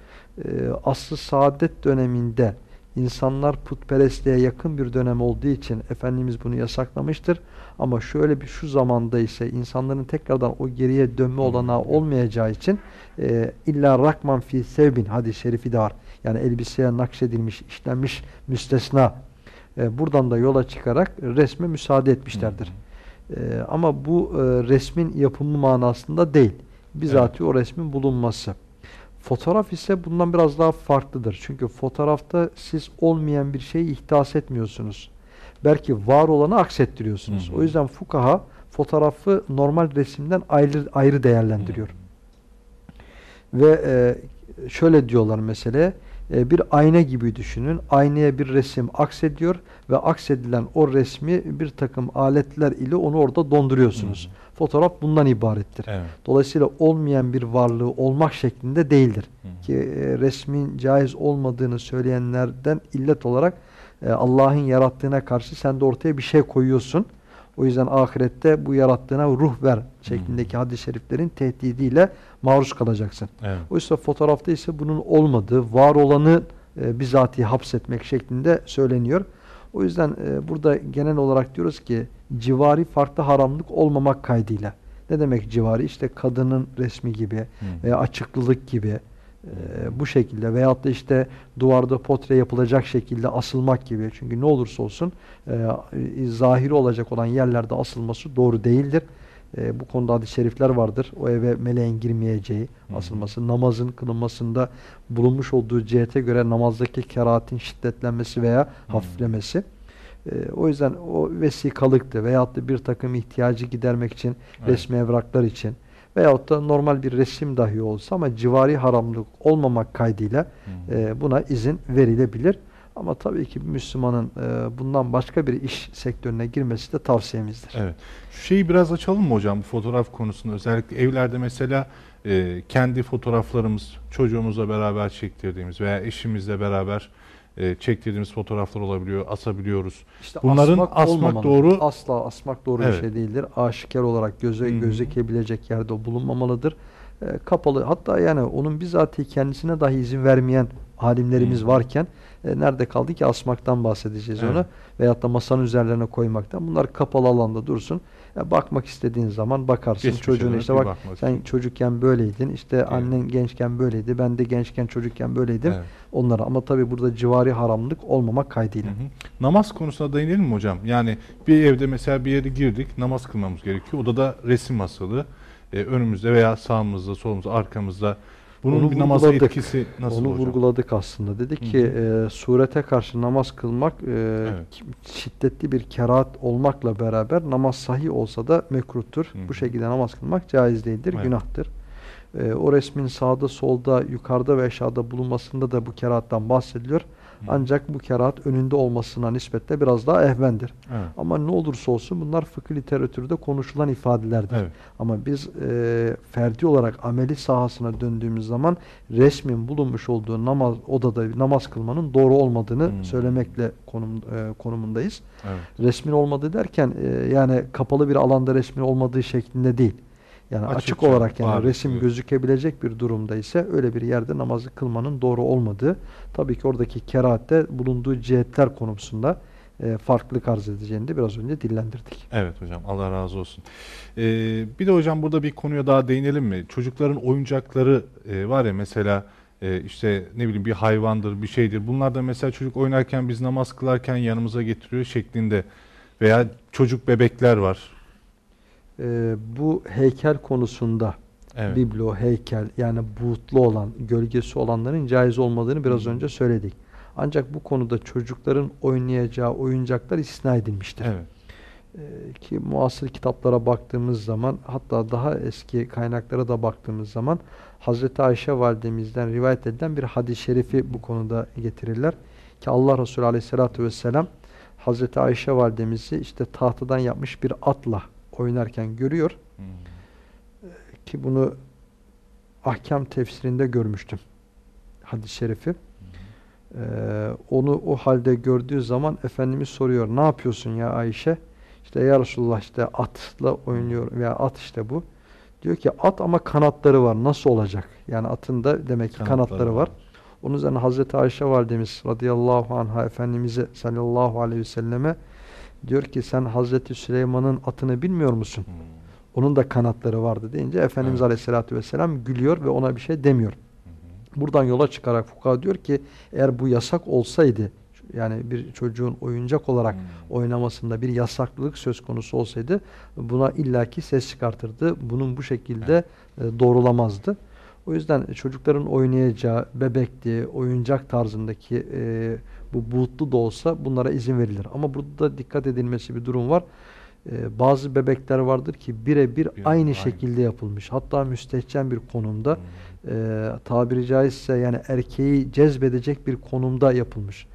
B: E, aslı saadet döneminde insanlar putperestliğe yakın bir dönem olduğu için Efendimiz bunu yasaklamıştır. Ama şöyle bir şu zamanda ise insanların tekrardan o geriye dönme olanağı olmayacağı için e, illa rakman fi sevbin hadis-i şerifi de var. Yani elbiseye nakşedilmiş, işlenmiş müstesna. E, buradan da yola çıkarak resme müsaade etmişlerdir. E, ama bu e, resmin yapımı manasında değil. Bizatihi o resmin bulunması. Fotoğraf ise bundan biraz daha farklıdır. Çünkü fotoğrafta siz olmayan bir şeyi ihdas etmiyorsunuz. Belki var olanı aksettiriyorsunuz.
A: Hı hı.
B: O yüzden fukaha fotoğrafı normal resimden ayrı ayrı değerlendiriyor. Ve e, şöyle diyorlar mesela e, bir ayna gibi düşünün. Aynaya bir resim aksediyor ve aksedilen o resmi bir takım aletler ile onu orada donduruyorsunuz. Fotoğraf bundan ibarettir.
A: Evet.
B: Dolayısıyla olmayan bir varlığı olmak şeklinde değildir.
A: Hı hı.
B: Ki e, resmin caiz olmadığını söyleyenlerden illet olarak e, Allah'ın yarattığına karşı sen de ortaya bir şey koyuyorsun. O yüzden ahirette bu yarattığına ruh ver şeklindeki hadis-i şeriflerin tehdidiyle maruz kalacaksın.
A: Evet.
B: Oysa fotoğrafta ise bunun olmadığı, var olanı e, bizatihi hapsetmek şeklinde söyleniyor. O yüzden e, burada genel olarak diyoruz ki civari farklı haramlık olmamak kaydıyla. Ne demek civari? İşte kadının resmi gibi
A: Hı.
B: veya açıklılık gibi e, bu şekilde veyahut da işte duvarda potre yapılacak şekilde asılmak gibi. Çünkü ne olursa olsun e, zahiri olacak olan yerlerde asılması doğru değildir. E, bu konuda hadis-i şerifler vardır. O eve meleğin girmeyeceği
A: Hı hı.
B: asılması, namazın kılınmasında bulunmuş olduğu cihete göre namazdaki kerahatin şiddetlenmesi veya hafiflemesi. E, o yüzden o vesikalıktı veyahut da bir takım ihtiyacı gidermek için,
A: Evet.
B: resmi evraklar için veyahut da normal bir resim dahi olsa ama civari haramlık olmamak kaydıyla
A: Hı.
B: e, buna izin verilebilir. Ama tabii ki Müslümanın e, bundan başka bir iş sektörüne girmesi de tavsiyemizdir.
A: Evet. Şu şeyi biraz açalım mı hocam bu fotoğraf konusunda? Özellikle evlerde mesela e, kendi fotoğraflarımız çocuğumuzla beraber çektirdiğimiz veya eşimizle beraber e, çektirdiğimiz fotoğraflar olabiliyor, asabiliyoruz.
B: İşte
A: Bunların asmak
B: olmamalı.
A: doğru-
B: Asla asmak doğru
A: Evet.
B: bir şey değildir. Aşikar olarak göze
A: hı.
B: gözükebilecek yerde bulunmamalıdır. E, kapalı hatta yani onun bizatihi kendisine dahi izin vermeyen alimlerimiz
A: Hı.
B: varken e, nerede kaldı ki asmaktan bahsedeceğiz
A: Evet.
B: onu veyahut da masanın üzerlerine koymaktan. Bunlar kapalı alanda dursun. E, bakmak istediğin zaman bakarsın.
A: Geçmişe
B: Çocuğuna işte bak sen çocukken böyleydin. işte annen gençken böyleydi. Ben de gençken çocukken böyleydim.
A: Evet.
B: Onlara ama tabii burada civari haramlık olmamak kaydıyla.
A: Hı hı. Namaz konusuna değinelim mi hocam? Yani bir evde mesela bir yere girdik, namaz kılmamız gerekiyor. Odada resim asılı. E, önümüzde veya sağımızda, solumuzda, arkamızda Bunun
B: Onu
A: bir namaza
B: vurguladık.
A: etkisi nasıl
B: Onu
A: hocam?
B: vurguladık aslında. Dedik
A: Hı
B: ki e, surete karşı namaz kılmak e,
A: Evet.
B: ki- şiddetli bir kerahat olmakla beraber namaz sahih olsa da mekruhtur.
A: Hı hı.
B: Bu şekilde namaz kılmak caiz değildir,
A: Evet.
B: günahtır. E, o resmin sağda, solda, yukarıda ve aşağıda bulunmasında da bu kerahattan bahsediliyor. Ancak bu kerahat önünde olmasına nispetle biraz daha ehvendir.
A: Evet.
B: Ama ne olursa olsun bunlar fıkıh literatürde konuşulan ifadelerdir.
A: Evet.
B: Ama biz e, ferdi olarak ameli sahasına döndüğümüz zaman resmin bulunmuş olduğu namaz odada namaz kılmanın doğru olmadığını
A: Hmm.
B: söylemekle konum, e, konumundayız.
A: Evet.
B: Resmin olmadığı derken e, yani kapalı bir alanda resmin olmadığı şeklinde değil. Yani açık
A: Açıkça,
B: olarak yani
A: bariz,
B: resim gözükebilecek bir durumda ise öyle bir yerde namazı kılmanın doğru olmadığı tabii ki oradaki kerahatte bulunduğu cihetler konusunda e, farklılık arz edeceğini de biraz önce dillendirdik.
A: Evet hocam Allah razı olsun. Ee, bir de hocam burada bir konuya daha değinelim mi? Çocukların oyuncakları e, var ya mesela e, işte ne bileyim bir hayvandır bir şeydir. Bunlar da mesela çocuk oynarken biz namaz kılarken yanımıza getiriyor şeklinde veya çocuk bebekler var.
B: E, bu heykel konusunda
A: Evet.
B: biblo, heykel yani buğutlu olan, gölgesi olanların caiz olmadığını biraz önce söyledik. Ancak bu konuda çocukların oynayacağı oyuncaklar istisna edilmiştir.
A: Evet.
B: Ee, ki muasır kitaplara baktığımız zaman hatta daha eski kaynaklara da baktığımız zaman Hazreti Ayşe validemizden rivayet edilen bir hadis-i şerifi bu konuda getirirler. Ki Allah Resulü aleyhissalatü vesselam Hazreti Ayşe validemizi işte tahtadan yapmış bir atla oynarken görüyor.
A: Hmm.
B: Ki bunu ahkam tefsirinde görmüştüm. Hadis-i şerifi. Ee, onu o halde gördüğü zaman Efendimiz soruyor. Ne yapıyorsun ya Ayşe? İşte ya Resulullah işte atla oynuyor veya at işte bu. Diyor ki at ama kanatları var. Nasıl olacak? Yani atın da demek ki kanatları, var. Onun üzerine Hazreti Ayşe validemiz radıyallahu anha Efendimiz'e sallallahu aleyhi ve selleme diyor ki sen Hazreti Süleyman'ın atını bilmiyor musun?
A: Hmm.
B: Onun da kanatları vardı deyince Efendimiz
A: Evet.
B: Aleyhisselatü Vesselam gülüyor ve ona bir şey demiyor. Buradan yola çıkarak fukaha diyor ki eğer bu yasak olsaydı yani bir çocuğun oyuncak olarak
A: Hmm.
B: oynamasında bir yasaklılık söz konusu olsaydı buna illaki ses çıkartırdı. Bunun bu şekilde e, doğrulamazdı. O yüzden çocukların oynayacağı bebekti, oyuncak tarzındaki e, bu buğutlu da olsa bunlara izin verilir. Ama burada da dikkat edilmesi bir durum var. E, bazı bebekler vardır ki birebir
A: Birebir
B: aynı
A: aynı.
B: şekilde yapılmış. Hatta müstehcen bir konumda
A: Hmm.
B: e, tabiri caizse yani erkeği cezbedecek bir konumda yapılmış.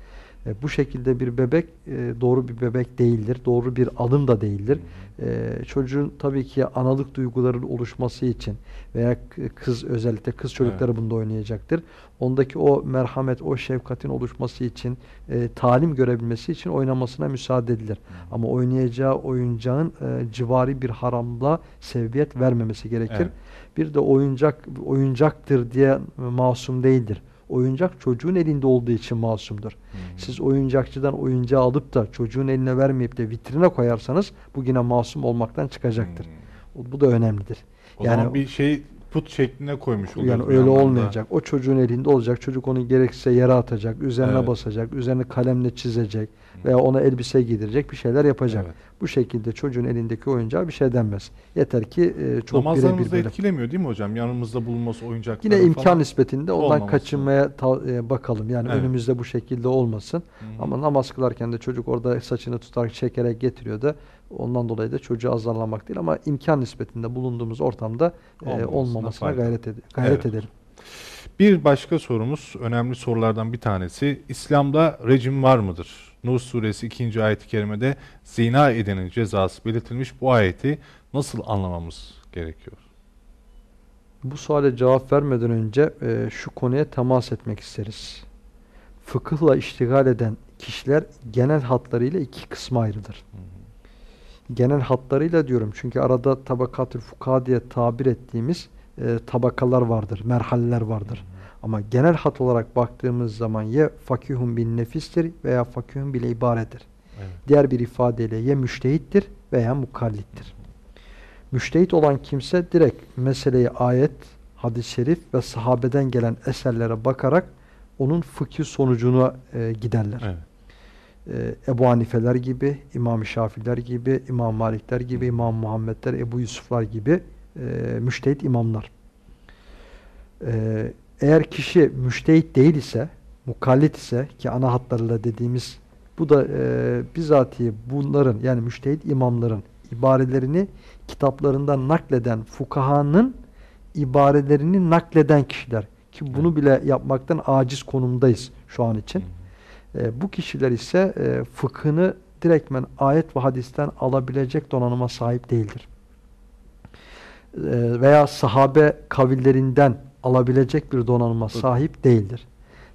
B: E, bu şekilde bir bebek e, doğru bir bebek değildir. Doğru bir alım da değildir. E, çocuğun tabii ki analık duyguların oluşması için veya kız özellikle kız çocukları bunda oynayacaktır. Ondaki o merhamet, o şefkatin oluşması için, e, talim görebilmesi için oynamasına müsaade edilir. Ama oynayacağı oyuncağın e, civari bir haramla sevbiyet vermemesi gerekir.
A: Evet.
B: Bir de oyuncak oyuncaktır diye masum değildir. Oyuncak çocuğun elinde olduğu için masumdur.
A: Hmm.
B: Siz oyuncakçıdan oyuncağı alıp da çocuğun eline vermeyip de vitrine koyarsanız bu yine masum olmaktan çıkacaktır.
A: Hmm.
B: Bu da önemlidir.
A: O
B: Yani-
A: zaman bir şey put şekline koymuş oluyor.
B: Yani öyle olmayacak. O çocuğun elinde olacak. Çocuk onu gerekirse yere atacak, üzerine
A: Evet.
B: basacak, üzerine kalemle çizecek veya ona elbise giydirecek bir şeyler yapacak.
A: Evet.
B: Bu şekilde çocuğun elindeki oyuncağa bir şey denmez. Yeter ki e, çok birebir
A: Namazlarımızda
B: böyle.
A: etkilemiyor değil mi hocam? Yanımızda bulunması oyuncakları
B: Yine imkan
A: falan.
B: nispetinde ondan
A: olmaması.
B: kaçınmaya e, bakalım. Yani
A: Evet.
B: önümüzde bu şekilde olmasın.
A: Hı.
B: Ama namaz kılarken de çocuk orada saçını tutarak çekerek getiriyor da ondan dolayı da çocuğu azarlamak değil ama imkan nispetinde bulunduğumuz ortamda e,
A: Olmamasına
B: olmamasına
A: fayda.
B: gayret, ed- gayret
A: Evet.
B: edelim.
A: Bir başka sorumuz, önemli sorulardan bir tanesi. İslam'da rejim var mıdır? Nur suresi 2. ayet-i kerimede zina edenin cezası belirtilmiş. Bu ayeti nasıl anlamamız gerekiyor?
B: Bu suale cevap vermeden önce e, şu konuya temas etmek isteriz. Fıkıhla iştigal eden kişiler genel hatlarıyla iki kısma ayrılır. Genel hatlarıyla diyorum çünkü arada tabakatül fukaha diye tabir ettiğimiz e, tabakalar vardır, merhaller vardır. Ama genel hat olarak baktığımız zaman ya fakihun bin nefistir veya fakihun bil ibaredir.
A: Evet.
B: Diğer bir ifadeyle ya müştehittir veya mukallittir. Müştehit olan kimse direkt meseleyi ayet, hadis-i şerif ve sahabeden gelen eserlere bakarak onun fıkhi sonucuna e, giderler.
A: Evet.
B: E, Ebu Hanifeler gibi, İmam Şafiler gibi, İmam Malikler gibi, İmam Muhammedler, Ebu Yusuflar gibi e, müştehit imamlar. Ee, eğer kişi müştehit değil ise, mukallit ise ki ana hatlarıyla dediğimiz bu da e, bizatihi bunların yani müştehit imamların ibarelerini kitaplarından nakleden fukahanın ibarelerini nakleden kişiler ki bunu bile yapmaktan aciz konumdayız şu an için. E, bu kişiler ise e, fıkhını direktmen ayet ve hadisten alabilecek donanıma sahip değildir. E, veya sahabe kavillerinden alabilecek bir donanıma sahip değildir.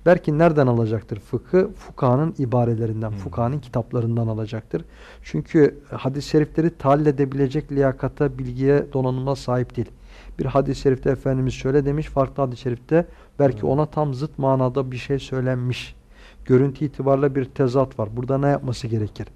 B: Belki nereden alacaktır fıkhı? Fukahanın ibarelerinden,
A: Hmm.
B: fukahanın kitaplarından alacaktır. Çünkü hadis-i şerifleri tahlil edebilecek liyakata, bilgiye, donanıma sahip değil. Bir hadis-i şerifte Efendimiz şöyle demiş, farklı hadis-i şerifte belki
A: Hmm.
B: ona tam zıt manada bir şey söylenmiş. Görüntü itibarla bir tezat var. Burada ne yapması gerekir?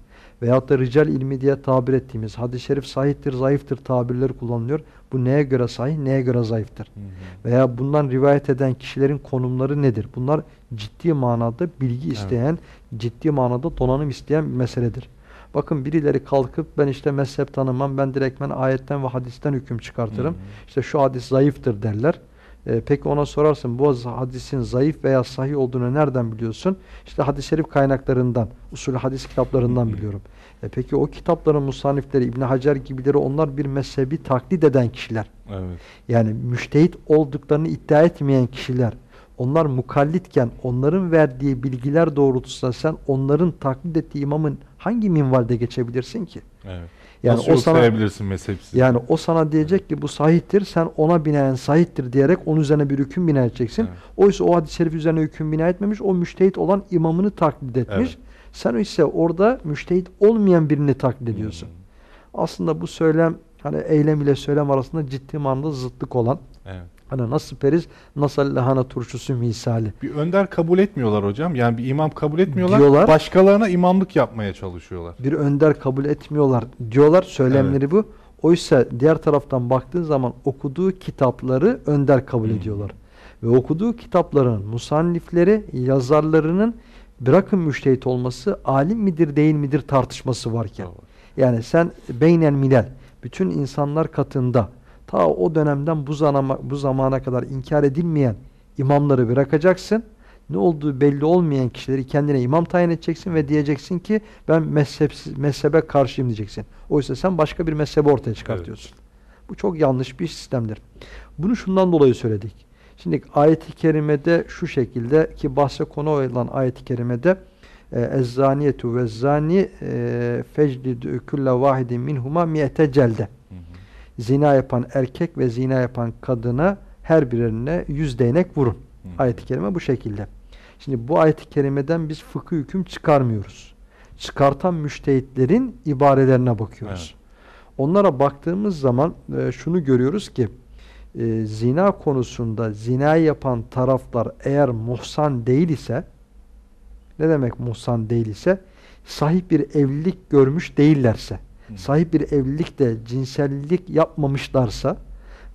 B: Veyahut da rical ilmi diye tabir ettiğimiz hadis-i şerif sahihtir, zayıftır tabirleri kullanılıyor. Bu neye göre sahih, neye göre zayıftır?
A: Hı hı.
B: Veya bundan rivayet eden kişilerin konumları nedir? Bunlar ciddi manada bilgi
A: Evet.
B: isteyen, ciddi manada donanım isteyen bir meseledir. Bakın birileri kalkıp ben işte mezhep tanımam, ben direktmen ayetten ve hadisten hüküm çıkartırım.
A: Hı hı.
B: İşte şu hadis zayıftır derler. Ee, peki ona sorarsın bu hadisin zayıf veya sahih olduğunu nereden biliyorsun? İşte hadis-i şerif kaynaklarından, usul hadis kitaplarından biliyorum. E peki o kitapların musannifleri, İbn Hacer gibileri onlar bir mezhebi taklit eden kişiler.
A: Evet.
B: Yani müştehit olduklarını iddia etmeyen kişiler. Onlar mukallitken onların verdiği bilgiler doğrultusunda sen onların taklit ettiği imamın hangi minvalde geçebilirsin ki?
A: Evet.
B: Yani
A: Nasıl
B: o sana
A: sayabilirsin mezhepsiz?
B: yani o sana diyecek ki bu sahihtir. Sen ona binaen sahihtir diyerek onun üzerine bir hüküm bina edeceksin.
A: Evet.
B: Oysa o hadis-i şerif üzerine hüküm bina etmemiş. O müştehit olan imamını taklit etmiş.
A: Evet.
B: Sen ise orada müştehit olmayan birini taklit ediyorsun.
A: Hı.
B: Aslında bu söylem hani eylem ile söylem arasında ciddi manada zıtlık olan
A: Evet.
B: Hani nasıl periz nasıl lahana turşusu misali.
A: Bir önder kabul etmiyorlar hocam. Yani bir imam kabul etmiyorlar.
B: Diyorlar.
A: Başkalarına imamlık yapmaya çalışıyorlar.
B: Bir önder kabul etmiyorlar diyorlar söylemleri bu. Oysa diğer taraftan baktığın zaman okuduğu kitapları önder kabul
A: Hı.
B: ediyorlar. Ve okuduğu kitapların musannifleri yazarlarının bırakın müştehit olması alim midir değil midir tartışması varken.
A: Doğru.
B: Yani sen beynel milel bütün insanlar katında ta o dönemden bu zamana, bu zamana kadar inkar edilmeyen imamları bırakacaksın. Ne olduğu belli olmayan kişileri kendine imam tayin edeceksin ve diyeceksin ki ben mezhepsiz, mezhebe karşıyım diyeceksin. Oysa sen başka bir mezhebi ortaya çıkartıyorsun. Bu çok yanlış bir sistemdir. Bunu şundan dolayı söyledik. Şimdi ayet-i kerimede şu şekilde ki bahse konu olan ayet-i kerimede e, ezzaniyetu ve zani e, feclidu külle vahidin minhuma miyete celde. Zina yapan erkek ve zina yapan kadına her birine yüz değnek vurun. Ayet-i kerime bu şekilde. Şimdi bu ayet-i kerimeden biz fıkıh hüküm çıkarmıyoruz. Çıkartan müştehitlerin ibarelerine bakıyoruz. Onlara baktığımız zaman e, şunu görüyoruz ki e, zina konusunda zinayı yapan taraflar eğer muhsan değil ise ne demek muhsan değil ise sahip bir evlilik görmüş değillerse. Sahip bir evlilikte cinsellik yapmamışlarsa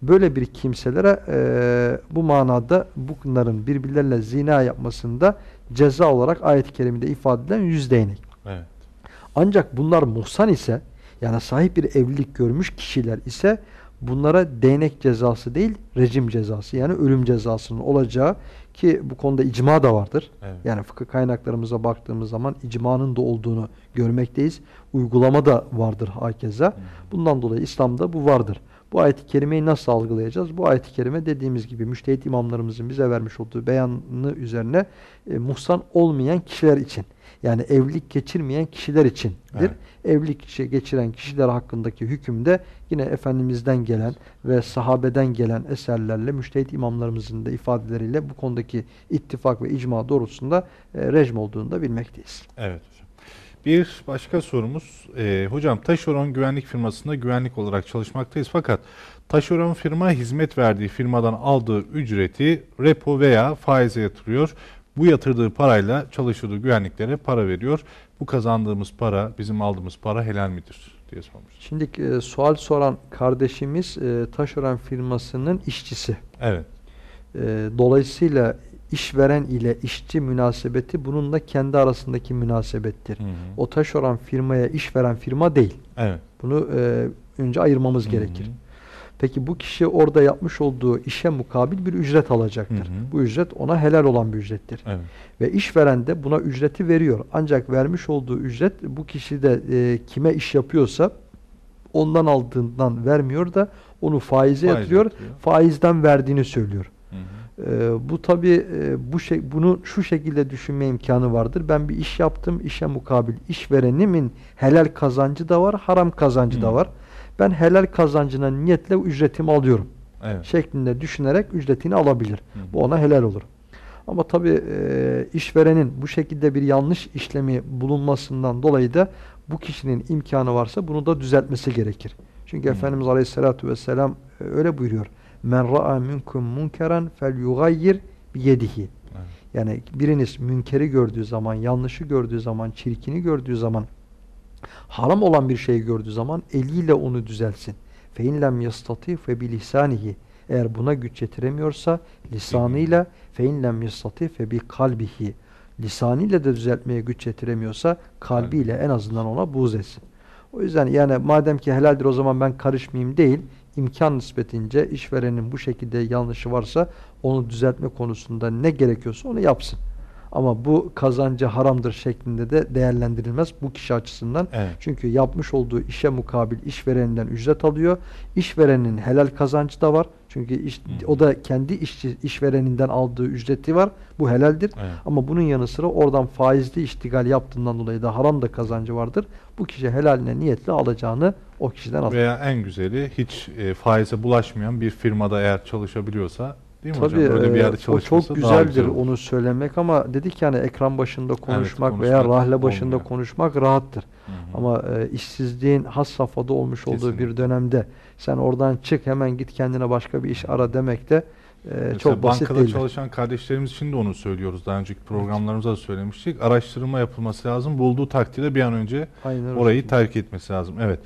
B: böyle bir kimselere e, bu manada bunların birbirleriyle zina yapmasında ceza olarak ayet-i kerimede ifade edilen yüz değnek.
A: Evet.
B: Ancak bunlar muhsan ise yani sahip bir evlilik görmüş kişiler ise bunlara değnek cezası değil rejim cezası yani ölüm cezasının olacağı ki bu konuda icma da vardır.
A: Evet.
B: Yani fıkıh kaynaklarımıza baktığımız zaman icmanın da olduğunu görmekteyiz. Uygulama da vardır hakeza.
A: Hı.
B: Bundan dolayı İslam'da bu vardır. Bu ayet-i kerimeyi nasıl algılayacağız? Bu ayet-i kerime dediğimiz gibi müştehit imamlarımızın bize vermiş olduğu beyanı üzerine e, muhsan olmayan kişiler için yani evlilik geçirmeyen kişiler içindir.
A: Evet.
B: Evlilik geçi- geçiren kişiler hakkındaki hükümde yine Efendimiz'den gelen ve sahabeden gelen eserlerle müştehit imamlarımızın da ifadeleriyle bu konudaki ittifak ve icma doğrultusunda e, rejim olduğunu da bilmekteyiz.
A: Evet hocam. Bir başka sorumuz. Ee, hocam taşeron güvenlik firmasında güvenlik olarak çalışmaktayız fakat taşeron firma hizmet verdiği firmadan aldığı ücreti repo veya faize yatırıyor. Bu yatırdığı parayla çalıştırdığı güvenliklere para veriyor. Bu kazandığımız para, bizim aldığımız para helal midir diye sormuş.
B: Şimdi e, sual soran kardeşimiz e, taşeron firmasının işçisi.
A: Evet.
B: E, dolayısıyla işveren ile işçi münasebeti bununla kendi arasındaki münasebettir.
A: Hı hı.
B: O taşeron firmaya iş veren firma değil.
A: Evet.
B: Bunu e, önce ayırmamız gerekir.
A: Hı hı.
B: Peki bu kişi orada yapmış olduğu işe mukabil bir ücret alacaktır.
A: Hı hı.
B: Bu ücret ona helal olan bir ücrettir.
A: Evet.
B: Ve işveren de buna ücreti veriyor. Ancak vermiş olduğu ücret bu kişi de e, kime iş yapıyorsa ondan aldığından vermiyor da onu faize
A: Faiz
B: yatırıyor.
A: yatırıyor.
B: Faizden verdiğini söylüyor.
A: Hı hı.
B: Ee, bu tabi bu şey bunu şu şekilde düşünme imkanı vardır. Ben bir iş yaptım, işe mukabil işverenimin helal kazancı da var, haram kazancı
A: Hı.
B: da var. Ben helal kazancına niyetle ücretimi alıyorum
A: Evet.
B: şeklinde düşünerek ücretini alabilir.
A: Hı hı.
B: Bu ona helal olur. Ama tabi işverenin bu şekilde bir yanlış işlemi bulunmasından dolayı da bu kişinin imkanı varsa bunu da düzeltmesi gerekir. Çünkü
A: Hı.
B: Efendimiz Aleyhisselatü Vesselam e, öyle buyuruyor. Men ra'a minkum munkeran fel yugayyir biyedihi. Yani biriniz münkeri gördüğü zaman, yanlışı gördüğü zaman, çirkini gördüğü zaman, haram olan bir şeyi gördüğü zaman eliyle onu düzelsin. Yastati fe bi lisanihi. Eğer buna güç yetiremiyorsa lisanıyla yastati fe bi kalbihi. Lisanıyla da düzeltmeye güç yetiremiyorsa kalbiyle en azından ona buğz etsin. O yüzden yani madem ki helaldir o zaman ben karışmayayım değil, imkan nispetince işverenin bu şekilde yanlışı varsa onu düzeltme konusunda ne gerekiyorsa onu yapsın. Ama bu kazancı haramdır şeklinde de değerlendirilmez bu kişi açısından.
A: Evet.
B: Çünkü yapmış olduğu işe mukabil işvereninden ücret alıyor. İşverenin helal kazancı da var. Çünkü iş,
A: Hı.
B: o da kendi işçi, işvereninden aldığı ücreti var. Bu helaldir.
A: Evet.
B: Ama bunun yanı sıra oradan faizli iştigal yaptığından dolayı da haram da kazancı vardır. Bu kişi helaline niyetle alacağını o kişiden alır.
A: Veya en güzeli hiç e, faize bulaşmayan bir firmada eğer çalışabiliyorsa değil mi
B: Tabii
A: hocam? Böyle bir
B: e,
A: yerde
B: o
A: çalışması
B: çok
A: daha
B: güzeldir
A: güzel
B: onu söylemek ama dedik yani ekran başında konuşmak veya
A: konuşmak
B: rahle başında
A: olmuyor.
B: konuşmak rahattır.
A: Hı hı.
B: Ama e, işsizliğin has safhada olmuş olduğu
A: Kesinlikle.
B: bir dönemde sen oradan çık hemen git kendine başka bir iş ara demek de e,
A: Mesela
B: çok basit
A: bankada
B: değil.
A: çalışan kardeşlerimiz için de onu söylüyoruz. Daha önceki programlarımızda da söylemiştik. Araştırma yapılması lazım. Bulduğu takdirde bir an önce
B: Aynen öyle.
A: orayı terk etmesi lazım. Evet.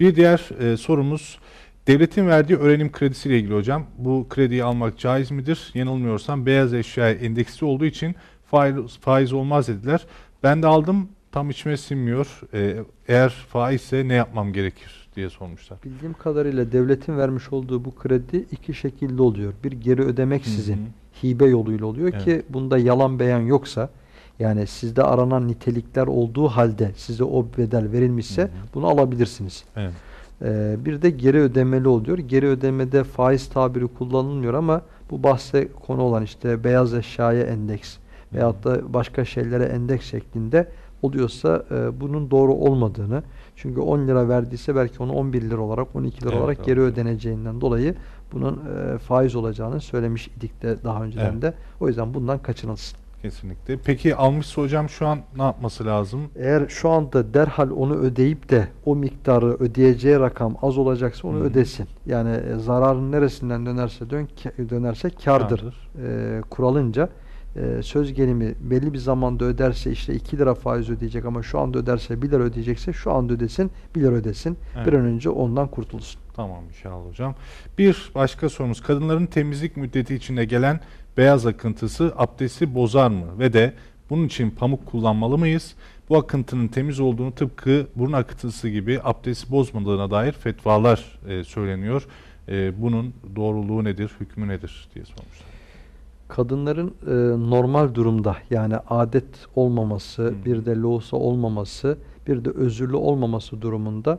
A: Bir diğer e, sorumuz devletin verdiği öğrenim kredisiyle ilgili hocam. Bu krediyi almak caiz midir? Yanılmıyorsam beyaz eşya endeksli olduğu için faiz, faiz olmaz dediler. Ben de aldım tam içime sinmiyor. E, eğer faizse ne yapmam gerekir diye sormuşlar.
B: Bildiğim kadarıyla devletin vermiş olduğu bu kredi iki şekilde oluyor. Bir geri ödemeksizin
A: Hı hı.
B: hibe yoluyla oluyor ki
A: Evet.
B: bunda yalan beyan yoksa yani sizde aranan nitelikler olduğu halde size o bedel verilmişse
A: Hı hı.
B: bunu alabilirsiniz.
A: Evet.
B: Ee, bir de geri ödemeli oluyor. Geri ödemede faiz tabiri kullanılmıyor ama bu bahse konu olan işte beyaz eşyaya endeks veyahut da başka şeylere endeks şeklinde oluyorsa e, bunun doğru olmadığını çünkü 10 lira verdiyse belki onu 11 lira olarak 12 lira
A: Evet,
B: olarak
A: evet.
B: geri ödeneceğinden dolayı bunun e, faiz olacağını söylemiş idik de daha önceden
A: Evet.
B: de. O yüzden bundan kaçınılsın.
A: Kesinlikle. Peki almışsa hocam şu an ne yapması lazım?
B: Eğer şu anda derhal onu ödeyip de o miktarı ödeyeceği rakam az olacaksa onu
A: Hı.
B: ödesin. Yani e, zararın neresinden dönerse dön dönerse kardır.
A: Kârdır.
B: E, kuralınca e, söz gelimi belli bir zamanda öderse işte 2 lira faiz ödeyecek ama şu anda öderse 1 lira ödeyecekse şu anda ödesin 1 lira ödesin.
A: Evet.
B: Bir an önce ondan kurtulsun.
A: Tamam inşallah hocam. Bir başka sorumuz. Kadınların temizlik müddeti içinde gelen beyaz akıntısı abdesti bozar mı? Ve de bunun için pamuk kullanmalı mıyız? Bu akıntının temiz olduğunu tıpkı burun akıntısı gibi abdesti bozmadığına dair fetvalar e, söyleniyor. E, bunun doğruluğu nedir, hükmü nedir diye sormuşlar.
B: Kadınların e, normal durumda yani adet olmaması,
A: Hı.
B: bir de lohusa olmaması, bir de özürlü olmaması durumunda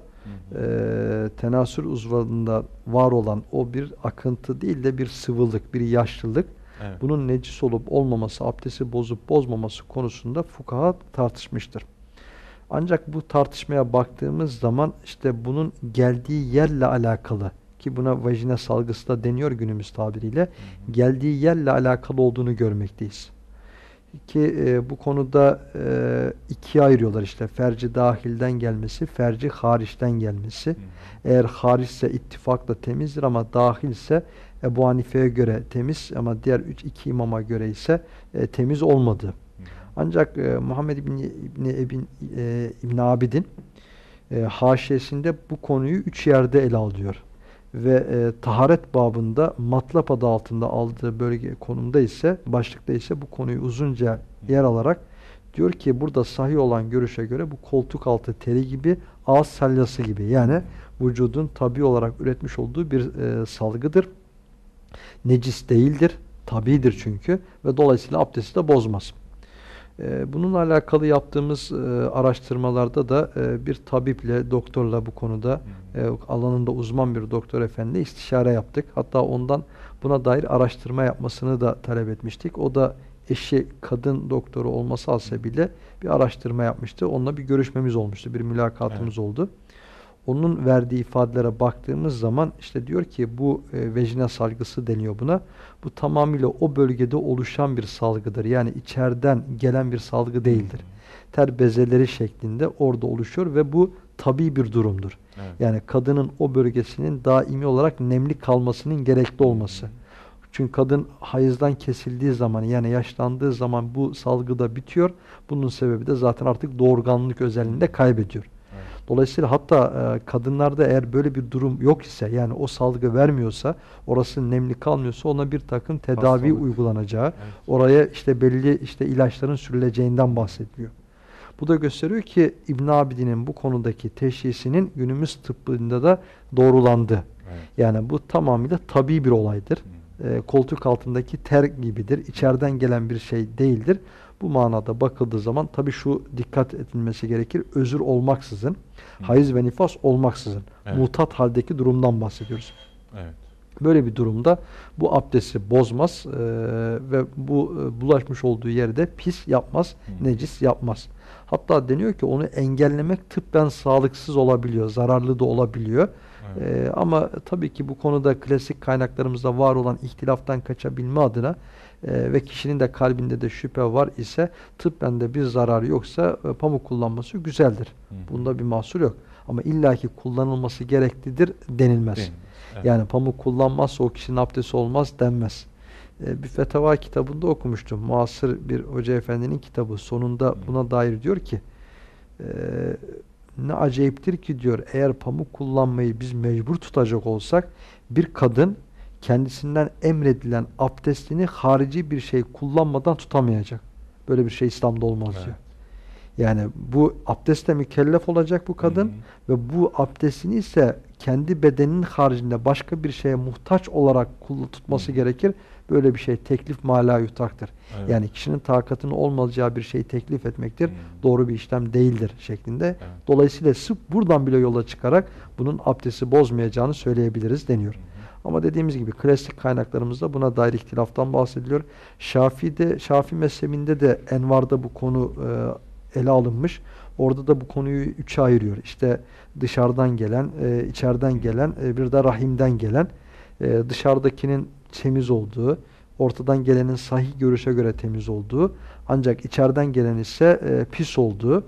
A: Hı hı.
B: e, tenasül uzvlarında var olan o bir akıntı değil de bir sıvılık, bir yaşlılık.
A: Evet.
B: Bunun necis olup olmaması, abdesti bozup bozmaması konusunda fukaha tartışmıştır. Ancak bu tartışmaya baktığımız zaman işte bunun geldiği yerle alakalı ki buna vajina salgısı da deniyor günümüz tabiriyle geldiği yerle alakalı olduğunu görmekteyiz. Ki e, bu konuda e, ikiye ayırıyorlar işte ferci dahilden gelmesi, ferci hariçten gelmesi.
A: Hı hı.
B: Eğer hariçse ittifakla temizdir ama dahilse Ebu Hanife'ye göre temiz ama diğer üç iki imama göre ise e, temiz
A: hı.
B: Ancak e, Muhammed İbni, İbni, İbn, e, İbn Abidin e, haşiyesinde bu konuyu üç yerde ele alıyor. Ve e, taharet babında matlap adı altında aldığı bölge konumda ise başlıkta ise bu konuyu uzunca yer alarak diyor ki burada sahih olan görüşe göre bu koltuk altı teri gibi ağız salyası gibi yani vücudun tabi olarak üretmiş olduğu bir e, salgıdır. Necis değildir. Tabidir çünkü ve dolayısıyla abdesti de bozmaz. E, bununla alakalı yaptığımız e, araştırmalarda da e, bir tabiple, doktorla bu konuda e, alanında uzman bir doktor efendi istişare yaptık. Hatta ondan buna dair araştırma yapmasını da talep etmiştik. O da eşi kadın doktoru olması hasebiyle bir araştırma yapmıştı. Onunla bir görüşmemiz olmuştu. Bir mülakatımız
A: Evet.
B: oldu. Onun verdiği ifadelere baktığımız zaman işte diyor ki bu e, vejina salgısı deniyor buna. Bu tamamıyla o bölgede oluşan bir salgıdır. Yani içeriden gelen bir salgı değildir. Ter bezeleri şeklinde orada oluşuyor ve bu tabii bir durumdur.
A: Evet.
B: Yani kadının o bölgesinin daimi olarak nemli kalmasının gerekli olması. Çünkü kadın hayızdan kesildiği zaman yani yaşlandığı zaman bu salgı da bitiyor. Bunun sebebi de zaten artık doğurganlık özelliğini de kaybediyor. Dolayısıyla hatta e, kadınlarda eğer böyle bir durum yok ise yani o salgı vermiyorsa orası nemli kalmıyorsa ona bir takım tedavi
A: Hastalık.
B: uygulanacağı
A: Evet.
B: oraya işte belli işte ilaçların sürüleceğinden bahsediliyor. Bu da gösteriyor ki İbn Abidin'in bu konudaki teşhisinin günümüz tıbbında da doğrulandı.
A: Evet.
B: Yani bu tamamıyla tabii bir olaydır.
A: Hı.
B: E, koltuk altındaki ter gibidir. İçeriden gelen bir şey değildir. Bu manada bakıldığı zaman tabii şu dikkat edilmesi gerekir. Özür olmaksızın,
A: Hı.
B: hayız ve nifas olmaksızın,
A: Evet.
B: mutat haldeki durumdan bahsediyoruz.
A: Evet.
B: Böyle bir durumda bu abdesti bozmaz e, ve bu e, bulaşmış olduğu yerde pis yapmaz,
A: Hı.
B: necis yapmaz. Hatta deniyor ki onu engellemek tıbben sağlıksız olabiliyor, zararlı da olabiliyor.
A: Evet.
B: E, ama tabii ki bu konuda klasik kaynaklarımızda var olan ihtilaftan kaçabilme adına e, ve kişinin de kalbinde de şüphe var ise tıbben de bir zararı yoksa e, pamuk kullanması güzeldir.
A: Hı.
B: Bunda bir mahsur yok. Ama illaki kullanılması gereklidir denilmez.
A: Evet.
B: Yani pamuk kullanmazsa o kişinin abdesti olmaz denmez. Ee, bir fetava kitabında okumuştum. Muasır bir hoca efendinin kitabı. Sonunda buna dair diyor ki e, ne acayiptir ki diyor eğer pamuk kullanmayı biz mecbur tutacak olsak bir kadın kendisinden emredilen abdestini harici bir şey kullanmadan tutamayacak. Böyle bir şey İslam'da olmaz
A: Evet.
B: diyor. Yani bu abdestle mükellef olacak bu kadın
A: Hı
B: ve bu abdestini ise kendi bedeninin haricinde başka bir şeye muhtaç olarak tutması
A: Hı.
B: gerekir. Böyle bir şey teklif mala yutaktır.
A: Evet.
B: Yani kişinin takatının olmayacağı bir şeyi teklif etmektir.
A: Hı.
B: Doğru bir işlem değildir şeklinde.
A: Evet.
B: Dolayısıyla sırf buradan bile yola çıkarak bunun abdesti bozmayacağını söyleyebiliriz deniyor.
A: Hı.
B: Ama dediğimiz gibi klasik kaynaklarımızda buna dair ihtilaftan bahsediliyor. Şafii'de, Şafii mezhebinde de Envar'da bu konu e, ele alınmış. Orada da bu konuyu üçe ayırıyor. İşte dışarıdan gelen, e, içeriden gelen, e, bir de rahimden gelen. E, dışarıdakinin temiz olduğu, ortadan gelenin sahih görüşe göre temiz olduğu, ancak içeriden gelen ise e, pis olduğu.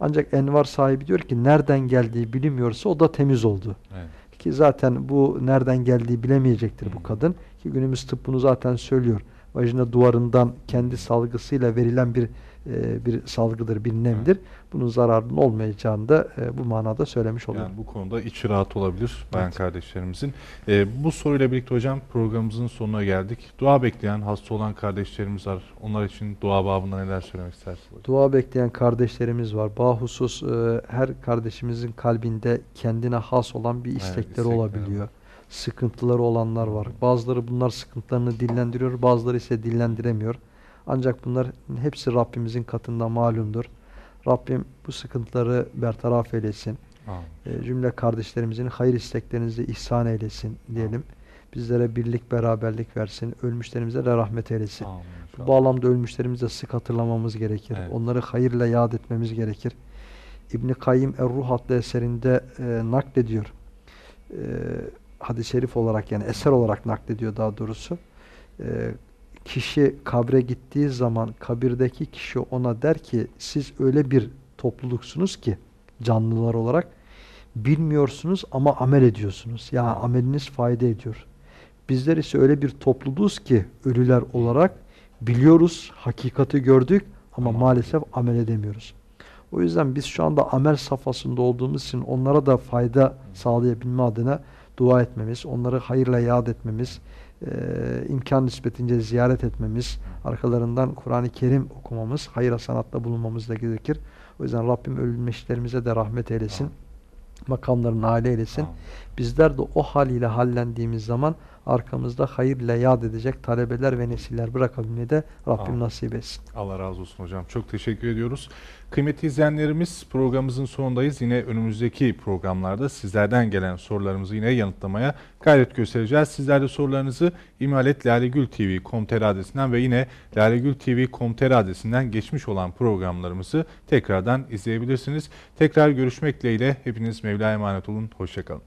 B: Ancak Envar sahibi diyor ki nereden geldiği bilinmiyorsa o da temiz olduğu.
A: Evet.
B: Ki zaten bu nereden geldiği bilemeyecektir
A: Hı.
B: bu kadın. Ki günümüz tıp bunu zaten söylüyor. Vajina duvarından kendi salgısıyla verilen bir e, bir salgıdır, bir nemdir. Bunun zararının olmayacağını da e, bu manada söylemiş oluyorum.
A: Yani bu konuda içi rahat olabilir bayan
B: Evet.
A: kardeşlerimizin. Ee, bu soruyla birlikte hocam programımızın sonuna geldik. Dua bekleyen, hasta olan kardeşlerimiz var. Onlar için dua babında neler söylemek istersiniz?
B: Dua bekleyen kardeşlerimiz var. Bahusus e, her kardeşimizin kalbinde kendine has olan bir
A: Evet,
B: istekleri
A: istekleri
B: olabiliyor.
A: var.
B: Sıkıntıları olanlar var. Bazıları bunlar sıkıntılarını dillendiriyor, bazıları ise dillendiremiyor. Ancak bunlar hepsi Rabbimizin katında malumdur. Rabbim bu sıkıntıları bertaraf eylesin.
A: Amin.
B: E, cümle kardeşlerimizin hayır isteklerinizi ihsan eylesin diyelim. Bizlere birlik, beraberlik versin. Ölmüşlerimize de rahmet eylesin.
A: Amin
B: Bu bağlamda ölmüşlerimizi de sık hatırlamamız gerekir.
A: Evet.
B: Onları hayırla yad etmemiz gerekir. İbn Kayyim Er-Ruh adlı eserinde e, naklediyor. E, hadis-i şerif olarak yani eser olarak naklediyor daha doğrusu. E, kişi kabre gittiği zaman kabirdeki kişi ona der ki siz öyle bir topluluksunuz ki canlılar olarak bilmiyorsunuz ama amel ediyorsunuz. Yani ameliniz fayda ediyor. Bizler ise öyle bir topluluğuz ki ölüler olarak biliyoruz, hakikati gördük ama
A: Ama-
B: maalesef amel edemiyoruz. O yüzden biz şu anda amel safhasında olduğumuz için onlara da fayda sağlayabilme adına dua etmemiz, onları hayırla yad etmemiz, eee, imkan nispetince ziyaret etmemiz, arkalarından Kur'an-ı Kerim okumamız, hayır sanatla bulunmamız da gerekir. O yüzden Rabbim ölmüşlerimize de rahmet eylesin. makamlarını âli eylesin.
A: Amin.
B: Bizler de o hal ile hallendiğimiz zaman arkamızda hayırla yad edecek talebeler ve nesiller bırakabilmeyi de Rabbim
A: Amin.
B: nasip etsin.
A: Allah razı olsun hocam. Çok teşekkür ediyoruz. Kıymetli izleyenlerimiz programımızın sonundayız. Yine önümüzdeki programlarda sizlerden gelen sorularımızı yine yanıtlamaya gayret göstereceğiz. Sizler de sorularınızı imaletlaleGülTV.com.tr adresinden ve yine lalegültv.com.tr adresinden geçmiş olan programlarımızı tekrardan izleyebilirsiniz. Tekrar görüşmek dileğiyle hepiniz Mevla'ya emanet olun. Hoşçakalın.